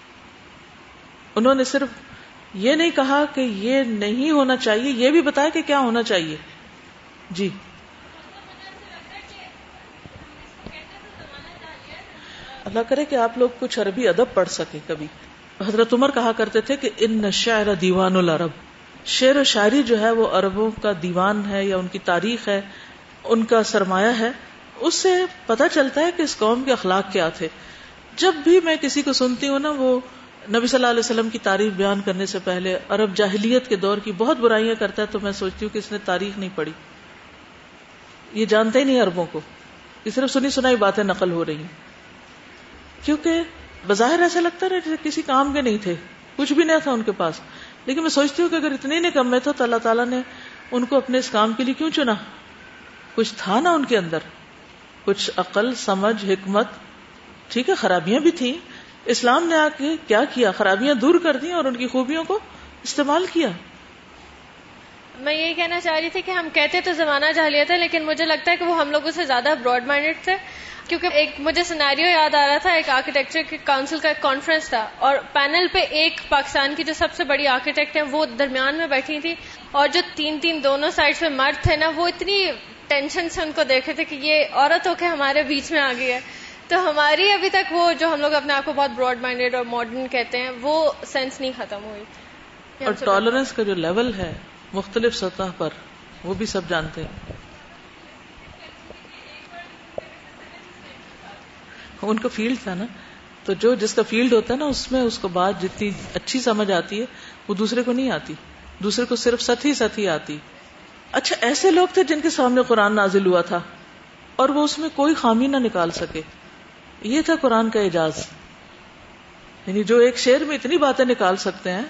انہوں نے صرف یہ نہیں کہا کہ یہ نہیں ہونا چاہیے، یہ بھی بتایا کہ کیا ہونا چاہیے۔ جی۔ اللہ کرے کہ آپ لوگ کچھ عربی ادب پڑھ سکے کبھی۔ حضرت عمر کہا کرتے تھے کہ ان شاعر دیوان العرب۔ شعر و شاعری جو ہے وہ عربوں کا دیوان ہے یا ان کی تاریخ ہے، ان کا سرمایہ ہے۔ اس سے پتا چلتا ہے کہ اس قوم کے اخلاق کیا تھے۔ جب بھی میں کسی کو سنتی ہوں نا، وہ نبی صلی اللہ علیہ وسلم کی تعریف بیان کرنے سے پہلے عرب جاہلیت کے دور کی بہت برائیاں کرتا ہے تو میں سوچتی ہوں کہ اس نے تاریخ نہیں پڑھی۔ یہ جانتے ہی نہیں عربوں کو۔ یہ صرف سنی سنائی باتیں نقل ہو رہی ہیں۔ کیونکہ بظاہر ایسا لگتا رہا جیسے کسی کام کے نہیں تھے، کچھ بھی نہیں تھا ان کے پاس۔ لیکن میں سوچتی ہوں کہ اگر اتنے نکمے تھے تو اللہ تعالیٰ نے ان کو اپنے اس کام کے لیے کیوں چنا؟ کچھ تھا نا ان کے اندر۔ کچھ عقل، سمجھ، حکمت، ٹھیک ہے، خرابیاں بھی تھیں۔ اسلام نے آ کے کیا کیا؟ خرابیاں دور کر دی اور ان کی خوبیوں کو استعمال کیا۔ میں یہی کہنا چاہ رہی تھی کہ ہم کہتے تو زمانہ جہلیت ہے لیکن مجھے لگتا ہے کہ وہ ہم لوگوں سے زیادہ براڈ مائنڈیڈ تھے کیونکہ ایک مجھے سناریو یاد آ رہا تھا ایک آرکیٹیکچر کے کاؤنسل کا ایک کانفرنس تھا اور پینل پہ ایک پاکستان کی جو سب سے بڑی آرکیٹیکٹ ہے وہ درمیان میں بیٹھی تھی اور جو تین تین دونوں سائڈ پہ مرد تھے نا وہ اتنی ٹینشن سے ان کو دیکھے تھے کہ یہ عورت ہو کے ہمارے بیچ میں آ گئی ہے۔ تو ہماری ابھی تک وہ جو ہم لوگ اپنے آپ کو بہت براڈ مائنڈیڈ اور ماڈرن کہتے ہیں وہ سینس نہیں ختم ہوئی۔ اور ٹالرنس کا جو لیول ہے مختلف سطح پر، وہ بھی سب جانتے ہیں۔ ان کا فیلڈ تھا نا، تو جو جس کا فیلڈ ہوتا ہے نا، اس میں اس کو بات جتنی اچھی سمجھ آتی ہے، وہ دوسرے کو نہیں آتی۔ دوسرے کو صرف ست ہی ست ہی آتی۔ اچھا ایسے لوگ تھے جن کے سامنے قرآن نازل ہوا تھا، اور وہ اس میں کوئی خامی نہ نکال سکے۔ یہ تھا قرآن کا اعجاز۔ یعنی جو ایک شعر میں اتنی باتیں نکال سکتے ہیں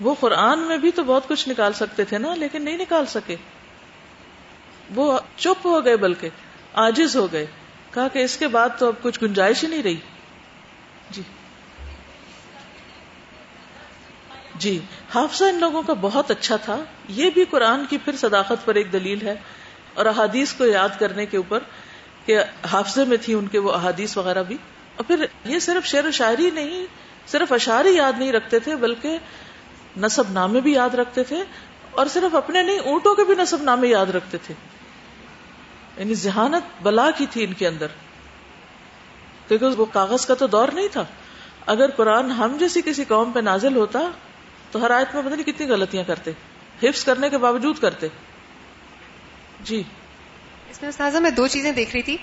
وہ قرآن میں بھی تو بہت کچھ نکال سکتے تھے نا، لیکن نہیں نکال سکے۔ وہ چپ ہو گئے بلکہ آجز ہو گئے۔ کہا کہ اس کے بعد تو اب کچھ گنجائش ہی نہیں رہی۔ جی۔ جی۔ حافظہ ان لوگوں کا بہت اچھا تھا۔ یہ بھی قرآن کی پھر صداقت پر ایک دلیل ہے۔ اور احادیث کو یاد کرنے کے اوپر کہ حافظے میں تھی ان کے وہ احادیث وغیرہ بھی۔ اور پھر یہ صرف شعر و شاعری نہیں، صرف اشعاری یاد نہیں رکھتے تھے، بلکہ نصب نامے بھی یاد رکھتے تھے اور صرف اپنے نہیں، اونٹوں کے بھی نصب نامے یاد رکھتے تھے۔ یعنی ذہانت بلا کی تھی ان کے اندر۔ کیونکہ وہ کاغذ کا تو دور نہیں تھا۔ اگر قرآن ہم جیسی کسی قوم پہ نازل ہوتا تو ہر آیت میں پتہ نہیں کتنی غلطیاں کرتے، حفظ کرنے کے باوجود کرتے۔ جی۔ اس میں استاذہ میں دو چیزیں دیکھ رہی تھی۔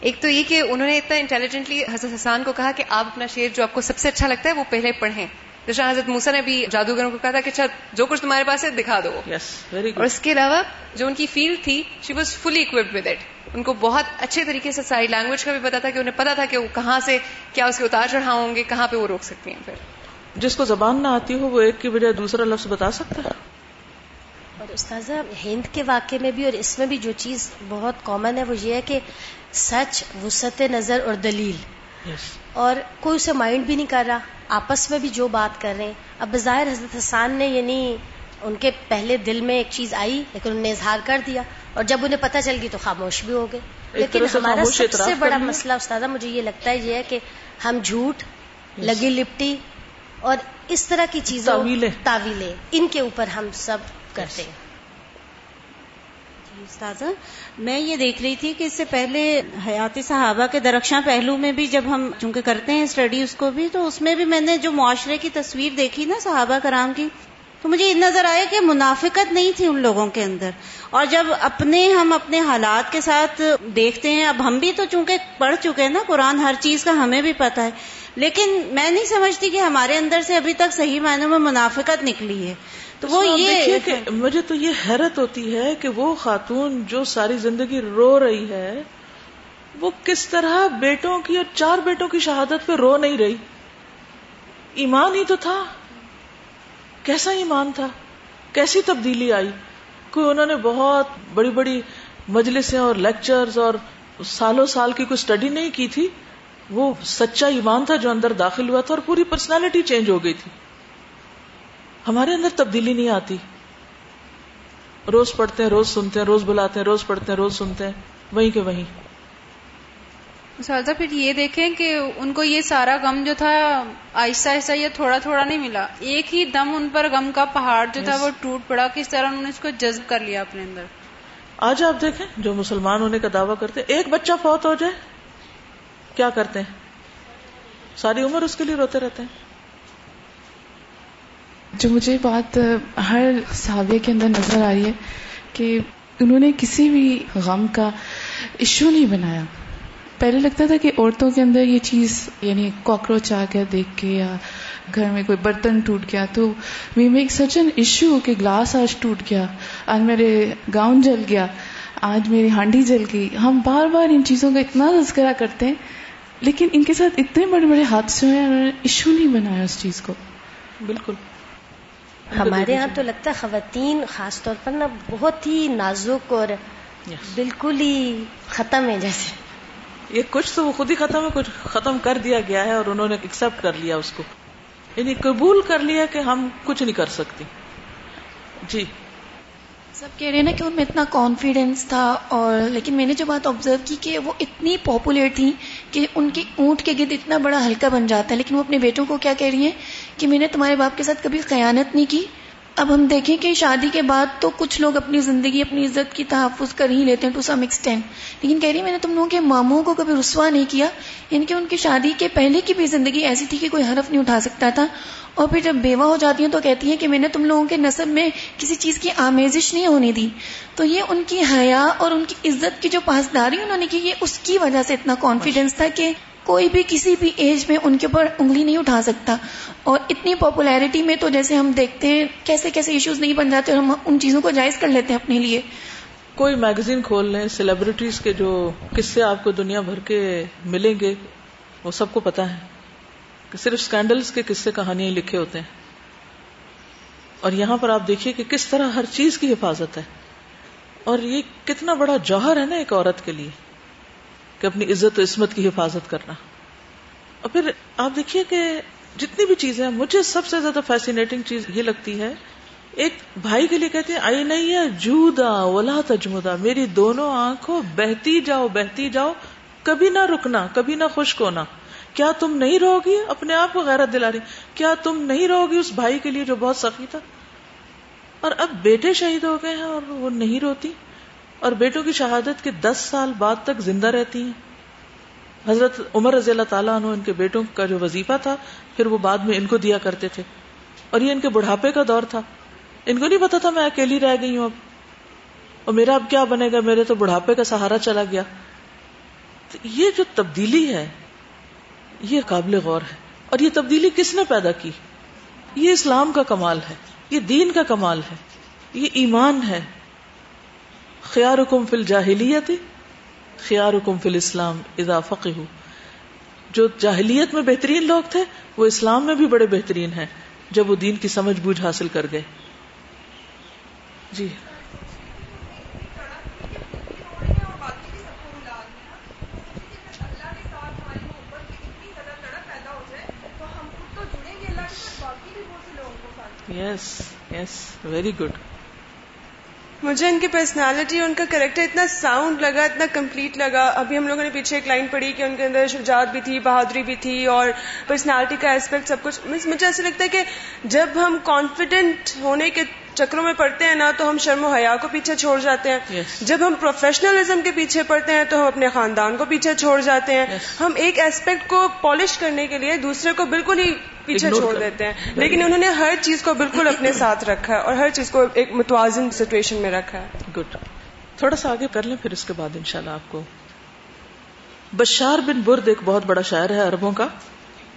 ایک تو یہ کہ انہوں نے اتنا انٹیلیجنٹلی حضرت حسان کو کہا کہ آپ اپنا شعر جو آپ کو سب سے اچھا لگتا ہے وہ پہلے پڑھیں۔ جیسے حضرت موسا نے بھی جادوگروں کو کہا تھا کہ اچھا جو کچھ تمہارے پاس ہے دکھا دو۔ Yes, اور اس کے علاوہ جو ان کی فیلڈ تھی she was fully occupied with it ان کو بہت اچھے طریقے سے ساری لینگویج کا بھی پتا تھا کہ انہیں پتا تھا کہ وہ کہاں سے کیا اس کے اتار چڑھاؤ ہوں گے کہاں پہ وہ روک سکتی ہیں پھر۔ جس کو زبان نہ آتی ہو وہ ایک کی بجائے دوسرا لفظ بتا سکتا ہے۔ اور استاذہ ہند کے واقعے میں بھی اور اس میں بھی جو چیز بہت کامن ہے وہ یہ ہے کہ سچ وسط نظر اور دلیل۔ Yes. اور کوئی اسے مائنڈ بھی نہیں کر رہا آپس میں بھی جو بات کر رہے ہیں۔ اب بظاہر حضرت حسان نے یعنی ان کے پہلے دل میں ایک چیز آئی لیکن انہوں نے اظہار کر دیا۔ اور جب انہیں پتہ چل گئی تو خاموش بھی ہو گئے۔ لیکن ہمارا سب سے بڑا مسئلہ استاد مجھے یہ لگتا ہے یہ ہے کہ ہم جھوٹ لگی لپٹی اور اس طرح کی چیزیں تعویلیں ان کے اوپر ہم سب کرتے ہیں۔ استاذہ میں یہ دیکھ رہی تھی کہ اس سے پہلے حیات صحابہ کے درخشاں پہلو میں بھی جب ہم چونکہ کرتے ہیں اسٹڈی اس کو بھی، تو اس میں بھی میں نے جو معاشرے کی تصویر دیکھی نا صحابہ کرام کی، تو مجھے ان نظر آیا کہ منافقت نہیں تھی ان لوگوں کے اندر۔ اور جب اپنے ہم اپنے حالات کے ساتھ دیکھتے ہیں، اب ہم بھی تو چونکہ پڑھ چکے ہیں نا قرآن، ہر چیز کا ہمیں بھی پتا ہے۔ لیکن میں نہیں سمجھتی کہ ہمارے اندر سے ابھی تک صحیح معنوں میں منافقت نکلی ہے۔ تو وہ یہ کہ مجھے تو یہ حیرت ہوتی ہے کہ وہ خاتون جو ساری زندگی رو رہی ہے وہ کس طرح بیٹوں کی اور چار بیٹوں کی شہادت پہ رو نہیں رہی۔ ایمان ہی تو تھا۔ کیسا ایمان تھا؟ کیسی تبدیلی آئی؟ کوئی انہوں نے بہت بڑی بڑی مجلسیں اور لیکچرز اور سالوں سال کی کوئی اسٹڈی نہیں کی تھی۔ وہ سچا ایمان تھا جو اندر داخل ہوا تھا اور پوری پرسنالٹی چینج ہو گئی تھی۔ ہمارے اندر تبدیلی نہیں آتی۔ روز پڑھتے ہیں روز سنتے ہیں روز بلاتے ہیں روز پڑھتے ہیں روز سنتے ہیں وہیں کے وہیں۔ سہذا پھر یہ دیکھیں کہ ان کو یہ سارا غم جو تھا آہستہ آہستہ یا تھوڑا تھوڑا نہیں ملا۔ ایک ہی دم ان پر غم کا پہاڑ جو تھا وہ ٹوٹ پڑا۔ کس طرح انہوں نے اس کو جذب کر لیا اپنے اندر؟ آج آپ دیکھیں جو مسلمان ہونے کا دعویٰ کرتے ایک بچہ فوت ہو جائے کیا کرتے ہیں؟ ساری عمر اس کے لیے روتے رہتے ہیں۔ جو مجھے بات ہر صحابیہ کے اندر نظر آ رہی ہے کہ انہوں نے کسی بھی غم کا ایشو نہیں بنایا۔ پہلے لگتا تھا کہ عورتوں کے اندر یہ چیز یعنی کاکروچ آ گیا دیکھ کے یا گھر میں کوئی برتن ٹوٹ گیا تو we make such an issue کہ گلاس آج ٹوٹ گیا، آج میرے گاؤن جل گیا، آج میری ہانڈی جل گئی۔ ہم بار بار ان چیزوں کا اتنا تذکرہ کرتے ہیں، لیکن ان کے ساتھ اتنے بڑے بڑے حادثے ہوئے انہوں نے ایشو نہیں بنایا اس چیز کو۔ بالکل۔ ہمارے یہاں تو لگتا ہے خواتین خاص طور پر نا بہت ہی نازک اور بالکل ہی ختم ہے جیسے۔ یہ کچھ تو وہ خود ہی ختم ہے کچھ ختم کر دیا گیا ہے اور انہوں نے ایکسپٹ کر لیا اس کو۔ یعنی قبول کر لیا کہ ہم کچھ نہیں کر سکتے۔ جی۔ سب کہہ رہے ہیں نا کہ ان میں اتنا کانفیڈینس تھا اور لیکن میں نے جو بات آبزرو کی کہ وہ اتنی پاپولر تھی کہ ان کے اونٹ کے گرد اتنا بڑا ہلکا بن جاتا ہے لیکن وہ اپنے بیٹوں کو کیا کہہ رہی ہیں؟ کہ میں نے تمہارے باپ کے ساتھ کبھی خیانت نہیں کی۔ اب ہم دیکھیں کہ شادی کے بعد تو کچھ لوگ اپنی زندگی، اپنی عزت کی تحفظ کر ہی لیتے ہیں ٹو سم ایکسٹینٹ لیکن کہہ رہی میں نے تم لوگوں کے ماموں کو کبھی رسوا نہیں کیا یعنی کہ ان کی شادی کے پہلے کی بھی زندگی ایسی تھی کہ کوئی حرف نہیں اٹھا سکتا تھا۔ اور پھر جب بیوہ ہو جاتی ہیں تو کہتی ہیں کہ میں نے تم لوگوں کے نصب میں کسی چیز کی آمیزش نہیں ہونے دی۔ تو یہ ان کی حیا اور ان کی عزت کی جو پاسداری انہوں نے کی، یہ اس کی وجہ سے اتنا کانفیڈینس تھا کہ کوئی بھی کسی بھی ایج میں ان کے اوپر انگلی نہیں اٹھا سکتا۔ اور اتنی پاپولیرٹی میں تو جیسے ہم دیکھتے ہیں کیسے کیسے ایشوز نہیں بن جاتے اور ہم ان چیزوں کو جائز کر لیتے ہیں اپنے لیے۔ کوئی میگزین کھول لیں سیلیبریٹیز کے جو قصے آپ کو دنیا بھر کے ملیں گے، وہ سب کو پتا ہے کہ صرف اسکینڈلس کے قصے کہانیاں لکھے ہوتے ہیں۔ اور یہاں پر آپ دیکھیے کہ کس طرح ہر چیز کی حفاظت ہے۔ اور یہ کتنا بڑا جوہر ہے نا ایک عورت کے لیے۔ کہ اپنی عزت و عصمت کی حفاظت کرنا۔ اور پھر آپ دیکھیے کہ جتنی بھی چیزیں مجھے سب سے زیادہ فیسینیٹنگ چیز یہ لگتی ہے، ایک بھائی کے لیے کہتے ہیں، آئی نہیں ہے جودا ولا تجمدا، میری دونوں آنکھوں بہتی جاؤ بہتی جاؤ، کبھی نہ رکنا، کبھی نہ خشک ہونا۔ کیا تم نہیں رہو گی؟ اپنے آپ کو غیرت دلا رہی۔ کیا تم نہیں رہو گی اس بھائی کے لیے جو بہت سخی تھا؟ اور اب بیٹے شہید ہو گئے ہیں اور وہ نہیں روتی۔ اور بیٹوں کی شہادت کے دس سال بعد تک زندہ رہتی ہیں۔ حضرت عمر رضی اللہ تعالیٰ عنہ ان کے بیٹوں کا جو وظیفہ تھا، پھر وہ بعد میں ان کو دیا کرتے تھے۔ اور یہ ان کے بڑھاپے کا دور تھا۔ ان کو نہیں پتا تھا میں اکیلی رہ گئی ہوں اب۔ اور میرا اب کیا بنے گا؟ میرے تو بڑھاپے کا سہارا چلا گیا۔ تو یہ جو تبدیلی ہے، یہ قابل غور ہے۔ اور یہ تبدیلی کس نے پیدا کی؟ یہ اسلام کا کمال ہے۔ یہ دین کا کمال ہے۔ یہ ایمان ہے۔ خیار حکم فل جاہلیت خیار حکم فل اسلام اضافق ہو جو جاہلیت میں بہترین لوگ تھے، وہ اسلام میں بھی بڑے بہترین ہیں، جب وہ دین کی سمجھ بوجھ حاصل کر گئے۔ جی۔ یس یس ویری گڈ مجھے ان کی پرسنالٹی ان کا کریکٹر اتنا ساؤنڈ لگا اتنا کمپلیٹ لگا ابھی ہم لوگوں نے پیچھے ایک لائن پڑھی کہ ان کے اندر شجاعت بھی تھی بہادری بھی تھی اور پرسنالٹی کا اسپیکٹ سب کچھ مجھے ایسا لگتا ہے کہ جب ہم کانفیڈنٹ ہونے کے چکروں میں پڑھتے ہیں نا تو ہم شرم و حیا کو پیچھے چھوڑ جاتے ہیں yes. جب ہم پروفیشنلزم کے پیچھے پڑھتے ہیں تو ہم اپنے خاندان کو پیچھے چھوڑ جاتے ہیں yes. ہم ایک اسپیکٹ کو پالش کرنے کے لیے دوسرے کو بالکل ہی پیچھے چھوڑ دیتے ہیں۔ لیکن انہوں نے ہر چیز کو بالکل اپنے ساتھ رکھا ہے اور ہر چیز کو ایک متوازن سچویشن میں رکھا ہے۔ گڈ تھوڑا سا آگے کر لیں پھر اس کے بعد انشاءاللہ آپ کو۔ بشار بن برد ایک بہت بڑا شاعر ہے عربوں کا۔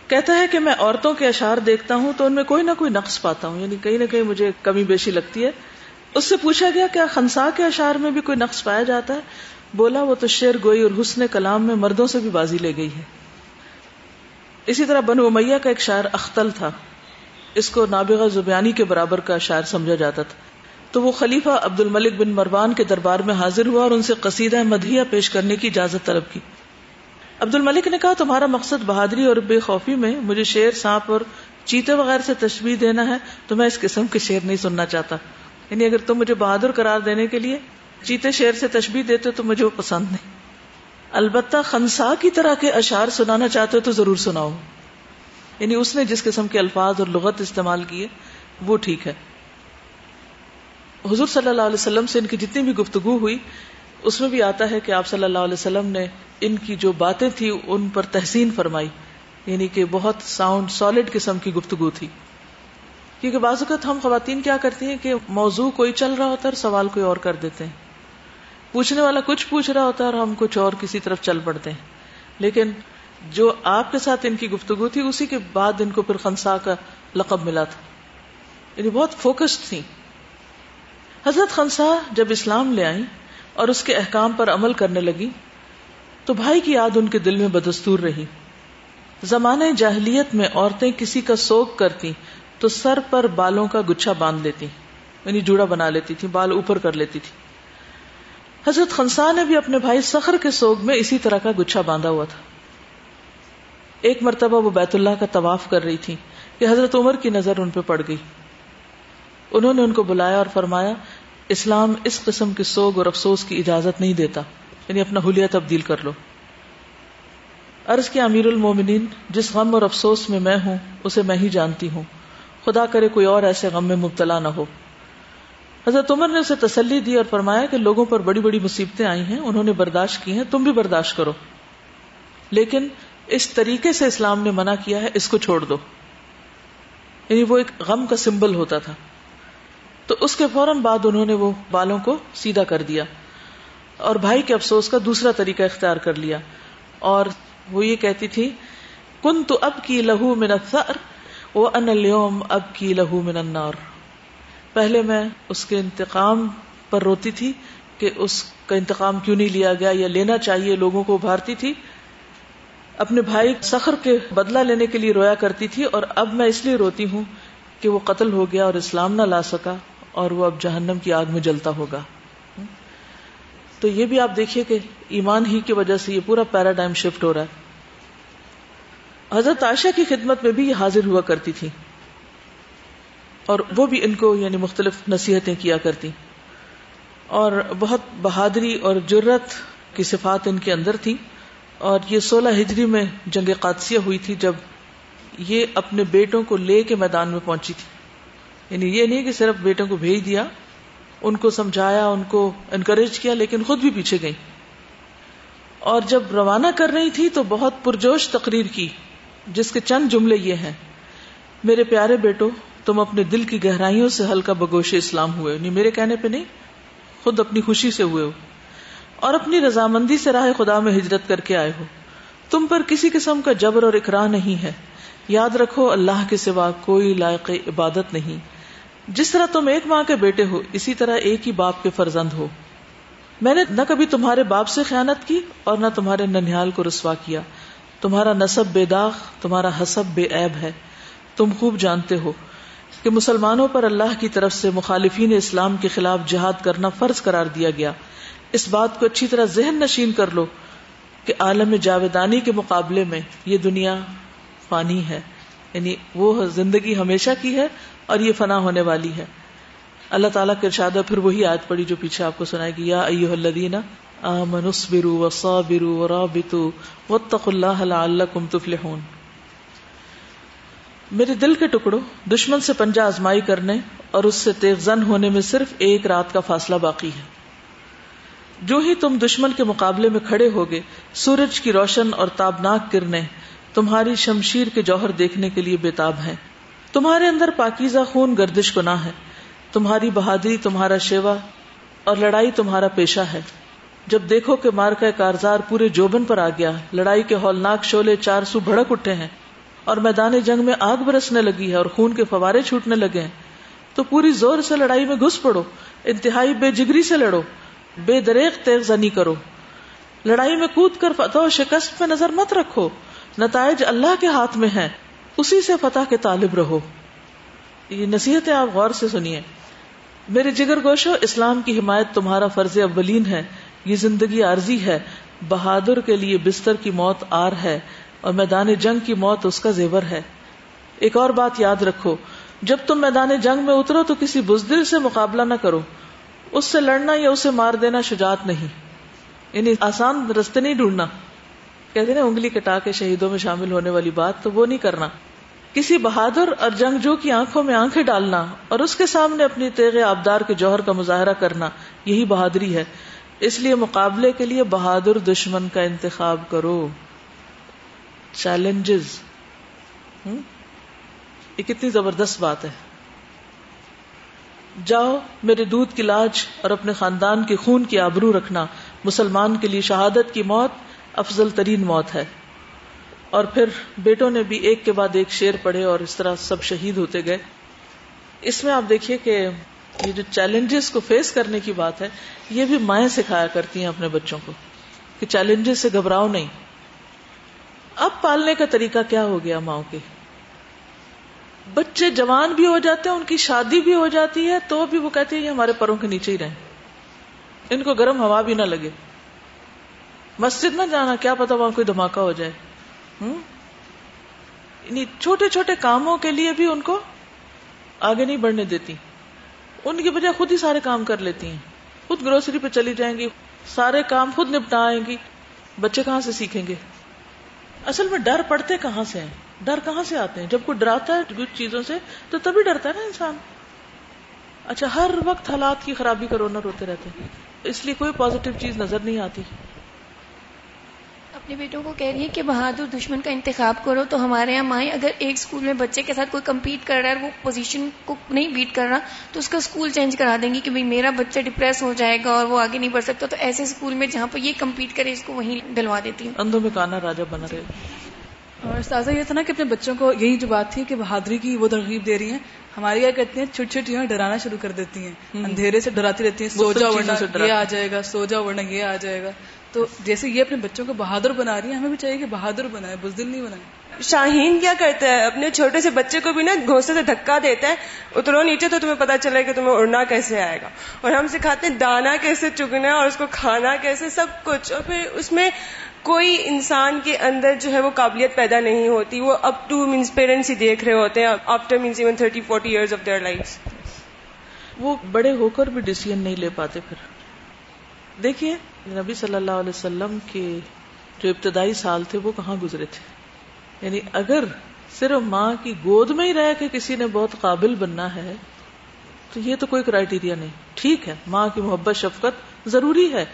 کہتا ہے کہ میں عورتوں کے اشعار دیکھتا ہوں تو ان میں کوئی نہ کوئی نقص پاتا ہوں۔ یعنی کہیں نہ کہیں مجھے کمی بیشی لگتی ہے۔ اس سے پوچھا گیا کیا خنسا کے اشعار میں بھی کوئی نقص پایا جاتا ہے؟ بولا وہ تو شیر گوئی اور حسن کلام میں مردوں سے بھی بازی لے گئی ہے۔ اسی طرح بنو امیہ کا ایک شاعر اختل تھا۔ اس کو نابغہ زبیانی کے برابر کا شاعر سمجھا جاتا تھا۔ تو وہ خلیفہ عبد الملک بن مروان کے دربار میں حاضر ہوا اور ان سے قصیدہ مدھیہ پیش کرنے کی اجازت طلب کی۔ عبد الملک نے کہا، تمہارا مقصد بہادری اور بے خوفی میں مجھے شیر، سانپ اور چیتے وغیرہ سے تشبیح دینا ہے، تو میں اس قسم کے شیر نہیں سننا چاہتا۔ یعنی اگر تم مجھے بہادر قرار دینے کے لیے چیتے شیر سے تشبیح دیتے تو مجھے وہ پسند نہیں۔ البتہ خنسا کی طرح کے اشعار سنانا چاہتے ہو تو ضرور سناؤ۔ یعنی اس نے جس قسم کے الفاظ اور لغت استعمال کیے، وہ ٹھیک ہے۔ حضور صلی اللہ علیہ وسلم سے ان کی جتنی بھی گفتگو ہوئی، اس میں بھی آتا ہے کہ آپ صلی اللہ علیہ وسلم نے ان کی جو باتیں تھی ان پر تحسین فرمائی۔ یعنی کہ بہت ساؤنڈ سالڈ قسم کی گفتگو تھی۔ کیونکہ بعض اوقات ہم خواتین کیا کرتی ہیں کہ موضوع کوئی چل رہا ہوتا ہے اور سوال کوئی اور کر دیتے ہیں۔ پوچھنے والا کچھ پوچھ رہا ہوتا ہے اور ہم کچھ اور کسی طرف چل پڑتے ہیں۔ لیکن جو آپ کے ساتھ ان کی گفتگو تھی، اسی کے بعد ان کو پھر خنسا کا لقب ملا تھا۔ یعنی بہت فوکسڈ تھی حضرت خنسا جب اسلام لے آئی اور اس کے احکام پر عمل کرنے لگی تو بھائی کی یاد ان کے دل میں بدستور رہی۔ زمانے جاہلیت میں عورتیں کسی کا سوگ کرتی تو سر پر بالوں کا گچھا باندھ لیتی یعنی جوڑا بنا لیتی تھی بال اوپر کر لیتی تھی حضرت خنسا نے بھی اپنے بھائی سخر کے سوگ میں اسی طرح کا گچھا باندھا ہوا تھا۔ ایک مرتبہ وہ بیت اللہ کا طواف کر رہی تھی کہ حضرت عمر کی نظر ان پہ پڑ گئی۔ انہوں نے ان کو بلایا اور فرمایا، اسلام اس قسم کے سوگ اور افسوس کی اجازت نہیں دیتا یعنی اپنا حلیہ تبدیل کر لو۔ عرض کے امیر المومنین، جس غم اور افسوس میں میں ہوں، اسے میں ہی جانتی ہوں۔ خدا کرے کوئی اور ایسے غم میں مبتلا نہ ہو۔ حضرت عمر نے اسے تسلی دی اور فرمایا کہ لوگوں پر بڑی بڑی مصیبتیں آئی ہیں، انہوں نے برداشت کی ہیں، تم بھی برداشت کرو۔ لیکن اس طریقے سے اسلام نے منع کیا ہے، اس کو چھوڑ دو۔ یعنی وہ ایک غم کا سمبل ہوتا تھا۔ تو اس کے فوراً بعد انہوں نے وہ بالوں کو سیدھا کر دیا۔ اور بھائی کے افسوس کا دوسرا طریقہ اختیار کر لیا۔ اور وہ یہ کہتی تھی کن تو اب کی لہو من وہ ان اليوم اب کی لہو من النار۔ پہلے میں اس کے انتقام پر روتی تھی کہ اس کا انتقام کیوں نہیں لیا گیا یا لینا چاہیے لوگوں کو ابھارتی تھی۔ اپنے بھائی سخر کے بدلہ لینے کے لیے رویا کرتی تھی اور اب میں اس لیے روتی ہوں کہ وہ قتل ہو گیا اور اسلام نہ لا سکا اور وہ اب جہنم کی آگ میں جلتا ہوگا۔ تو یہ بھی آپ دیکھیے کہ ایمان ہی کی وجہ سے یہ پورا پیراڈائم شفٹ ہو رہا ہے۔ حضرت عائشہ کی خدمت میں بھی یہ حاضر ہوا کرتی تھی۔ اور وہ بھی ان کو یعنی مختلف نصیحتیں کیا کرتی اور بہت بہادری اور جرت کی صفات ان کے اندر تھی اور یہ سولہ ہجری میں جنگ قادسیہ ہوئی تھی جب یہ اپنے بیٹوں کو لے کے میدان میں پہنچی تھی۔ یعنی یہ نہیں کہ صرف بیٹوں کو بھیج دیا، ان کو سمجھایا، ان کو انکریج کیا، لیکن خود بھی پیچھے گئی اور جب روانہ کر رہی تھی تو بہت پرجوش تقریر کی، جس کے چند جملے یہ ہیں۔ میرے پیارے بیٹو تم اپنے دل کی گہرائیوں سے ہلکا بگوش اسلام ہوئے نہیں، میرے کہنے پہ نہیں، خود اپنی خوشی سے ہوئے ہو۔ اور اپنی رضامندی سے راہ خدا میں ہجرت کر کے آئے ہو۔ تم پر کسی قسم کا جبر اور اکراہ نہیں ہے۔ یاد رکھو، اللہ کے سوا کوئی لائق عبادت نہیں۔ جس طرح تم ایک ماں کے بیٹے ہو، اسی طرح ایک ہی باپ کے فرزند ہو۔ میں نے نہ کبھی تمہارے باپ سے خیانت کی اور نہ تمہارے ننیال کو رسوا کیا۔ تمہارا نصب بے داغ، تمہارا حسب بے عیب ہے۔ تم خوب جانتے ہو۔ کہ مسلمانوں پر اللہ کی طرف سے مخالفین اسلام کے خلاف جہاد کرنا فرض قرار دیا گیا۔ اس بات کو اچھی طرح ذہن نشین کر لو کہ عالم جاویدانی کے مقابلے میں یہ دنیا فانی ہے۔ یعنی وہ زندگی ہمیشہ کی ہے اور یہ فنا ہونے والی ہے۔ اللہ تعالیٰ کے ارشاد پھر وہی آیت پڑی جو پیچھے آپ کو سنائے گی یا ایوہ الذین آمنوا اصبروا وصابروا ورابطوا واتقوا اللہ لعلکم تفلحون۔ میرے دل کے ٹکڑوں دشمن سے پنجہ آزمائی کرنے اور اس سے تیغ زن ہونے میں صرف ایک رات کا فاصلہ باقی ہے۔ جو ہی تم دشمن کے مقابلے میں کھڑے ہوگے، سورج کی روشن اور تابناک کرنے تمہاری شمشیر کے جوہر دیکھنے کے لیے بےتاب ہے تمہارے اندر پاکیزہ خون گردش کو نہ ہے۔ تمہاری بہادری، تمہارا شیوا اور لڑائی تمہارا پیشہ ہے۔ جب دیکھو کہ مار کا کارزار پورے جوبن پر آ گیا، لڑائی کے ہولناک شولے چار سو بھڑک اٹھے ہیں۔ اور میدان جنگ میں آگ برسنے لگی ہے اور خون کے فوارے چھوٹنے لگے ہیں۔ تو پوری زور سے لڑائی میں گھس پڑو، انتہائی بے جگری سے لڑو، بے دریک تیغ زنی کرو۔ لڑائی میں کود کر فتح و شکست پہ نظر مت رکھو، نتائج اللہ کے ہاتھ میں ہے اسی سے فتح کے طالب رہو۔ یہ نصیحتیں آپ غور سے سنیے۔ میرے جگر گوشو، اسلام کی حمایت تمہارا فرض اولین ہے، یہ زندگی عارضی ہے، بہادر کے لیے بستر کی موت آر ہے۔ اور میدان جنگ کی موت اس کا زیور ہے۔ ایک اور بات یاد رکھو، جب تم میدان جنگ میں اترو تو کسی بزدل سے مقابلہ نہ کرو۔ اس سے لڑنا یا اسے مار دینا شجاعت نہیں۔ یعنی آسان رستے نہیں ڈھونڈنا۔ کہتے نا، انگلی کٹا کے شہیدوں میں شامل ہونے والی بات تو وہ نہیں کرنا۔ کسی بہادر اور جنگجو کی آنکھوں میں آنکھیں ڈالنا اور اس کے سامنے اپنی تیغ آبدار کے جوہر کا مظاہرہ کرنا، یہی بہادری ہے۔ اس لیے مقابلے کے لیے بہادر دشمن کا انتخاب کرو۔ Challenges hmm? یہ کتنی زبردست بات ہے۔ جاؤ میرے دودھ کی لاج اور اپنے خاندان کے خون کی آبرو رکھنا۔ مسلمان کے لیے شہادت کی موت افضل ترین موت ہے۔ اور پھر بیٹوں نے بھی ایک کے بعد ایک شیر پڑھے اور اس طرح سب شہید ہوتے گئے۔ اس میں آپ دیکھیے کہ یہ جو چیلنجز کو فیس کرنے کی بات ہے، یہ بھی مائیں سکھایا کرتی ہیں اپنے بچوں کو کہ چیلنجز سے گھبراؤ نہیں۔ اب پالنے کا طریقہ کیا ہو گیا ماؤں کے؟ بچے جوان بھی ہو جاتے ہیں، ان کی شادی بھی ہو جاتی ہے، تو بھی وہ کہتے ہیں یہ ہمارے پروں کے نیچے ہی رہیں۔ ان کو گرم ہوا بھی نہ لگے۔ مسجد نہ جانا، کیا پتا وہاں کوئی دھماکہ ہو جائے۔ یعنی چھوٹے چھوٹے کاموں کے لیے بھی ان کو آگے نہیں بڑھنے دیتی۔ ان کی بجائے خود ہی سارے کام کر لیتی ہیں۔ خود گروسری پہ چلی جائیں گی، سارے کام خود نپٹائیں گی۔ بچے کہاں سے سیکھیں گے؟ اصل میں ڈر پڑتے کہاں سے ہیں؟ ڈر کہاں سے آتے ہیں؟ جب کوئی ڈراتا ہے کچھ چیزوں سے، تو تبھی ڈرتا ہے نا انسان۔ اچھا ہر وقت حالات کی خرابی کا رونا روتے رہتے ہیں۔ اس لیے کوئی پازیٹو چیز نظر نہیں آتی۔ اپنے بیٹوں کو کہہ رہی ہے کہ بہادر دشمن کا انتخاب کرو تو ہمارے یہاں مائیں اگر ایک اسکول میں بچے کے ساتھ کوئی کمپیٹ کر رہا ہے وہ پوزیشن کو نہیں بیٹ کر رہا تو اس کا اسکول چینج کرا دیں گی کہ بھائی میرا بچہ ڈپریس ہو جائے گا اور وہ آگے نہیں بڑھ سکتا۔ تو ایسے اسکول میں جہاں پہ یہ کمپیٹ کرے اس کو وہیں ڈلوا دیتی ہوں۔ اندھوں میں کانا راجا بنا رہے۔ اور سازا یہ تھا نا کہ اپنے بچوں کو یہی جو بات تھی کہ بہادری کی وہ ترغیب دے رہی ہیں۔ ہماری کیا کہتے ہیں چھوٹی چھوٹی ڈرانا شروع کر دیتی ہیں۔ اندھیرے سے ڈراتی رہتی ہیں سو جاؤ ورنہ یہ آ جائے گا سو جاؤ ورنہ یہ آ جائے گا۔ تو جیسے یہ اپنے بچوں کو بہادر بنا رہی ہے ہمیں بھی چاہیے کہ بہادر بنائے بزدل نہیں بنائے۔ شاہین کیا کرتا ہے؟ اپنے چھوٹے سے بچے کو بھی نا گھوسے سے دھکا دیتا ہے۔ اترو نیچے تو تمہیں پتا چلے کہ تمہیں اڑنا کیسے آئے گا۔ اور ہم سکھاتے ہیں دانا کیسے چگنا اور اس کو کھانا کیسے سب کچھ۔ اور پھر اس میں کوئی انسان کے اندر جو ہے وہ قابلیت پیدا نہیں ہوتی۔ وہ اپ ٹو مینس پیرنٹس ہی دیکھ رہے ہوتے ہیں۔ After means even thirty forty years of their life وہ بڑے ہو کر بھی ڈسیزن نہیں لے پاتے پھر۔ دیکھیے، نبی صلی اللہ علیہ وسلم کے جو ابتدائی سال تھے، وہ کہاں گزرے تھے؟ یعنی اگر صرف ماں کی گود میں ہی رہ کے کسی نے بہت قابل بننا ہے، تو یہ تو کوئی کرائٹیریا نہیں۔ ٹھیک ہے، ماں کی محبت، شفقت ضروری ہے،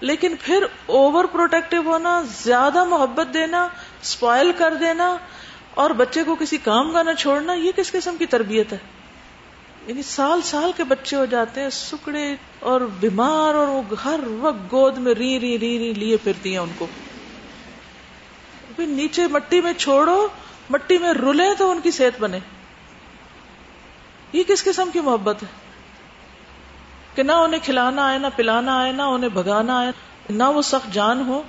لیکن پھر اوور پروٹیکٹو ہونا، زیادہ محبت دینا اسپائل کر دینا، اور بچے کو کسی کام کا نہ چھوڑنا، یہ کس قسم کی تربیت ہے؟ یعنی سال سال کے بچے ہو جاتے ہیں، سکڑے اور بیمار اور وہ ہر وقت گود میں ری ری ری ری لیے پھرتی ہیں ان کو۔ پھر نیچے مٹی میں چھوڑو، مٹی میں رولے تو ان کی صحت بنے۔ یہ کس قسم کی محبت ہے؟ کہ نہ انہیں کھلانا آئے، نہ پلانا آئے، نہ انہیں بھگانا آئے، نہ وہ سخت جان ہو۔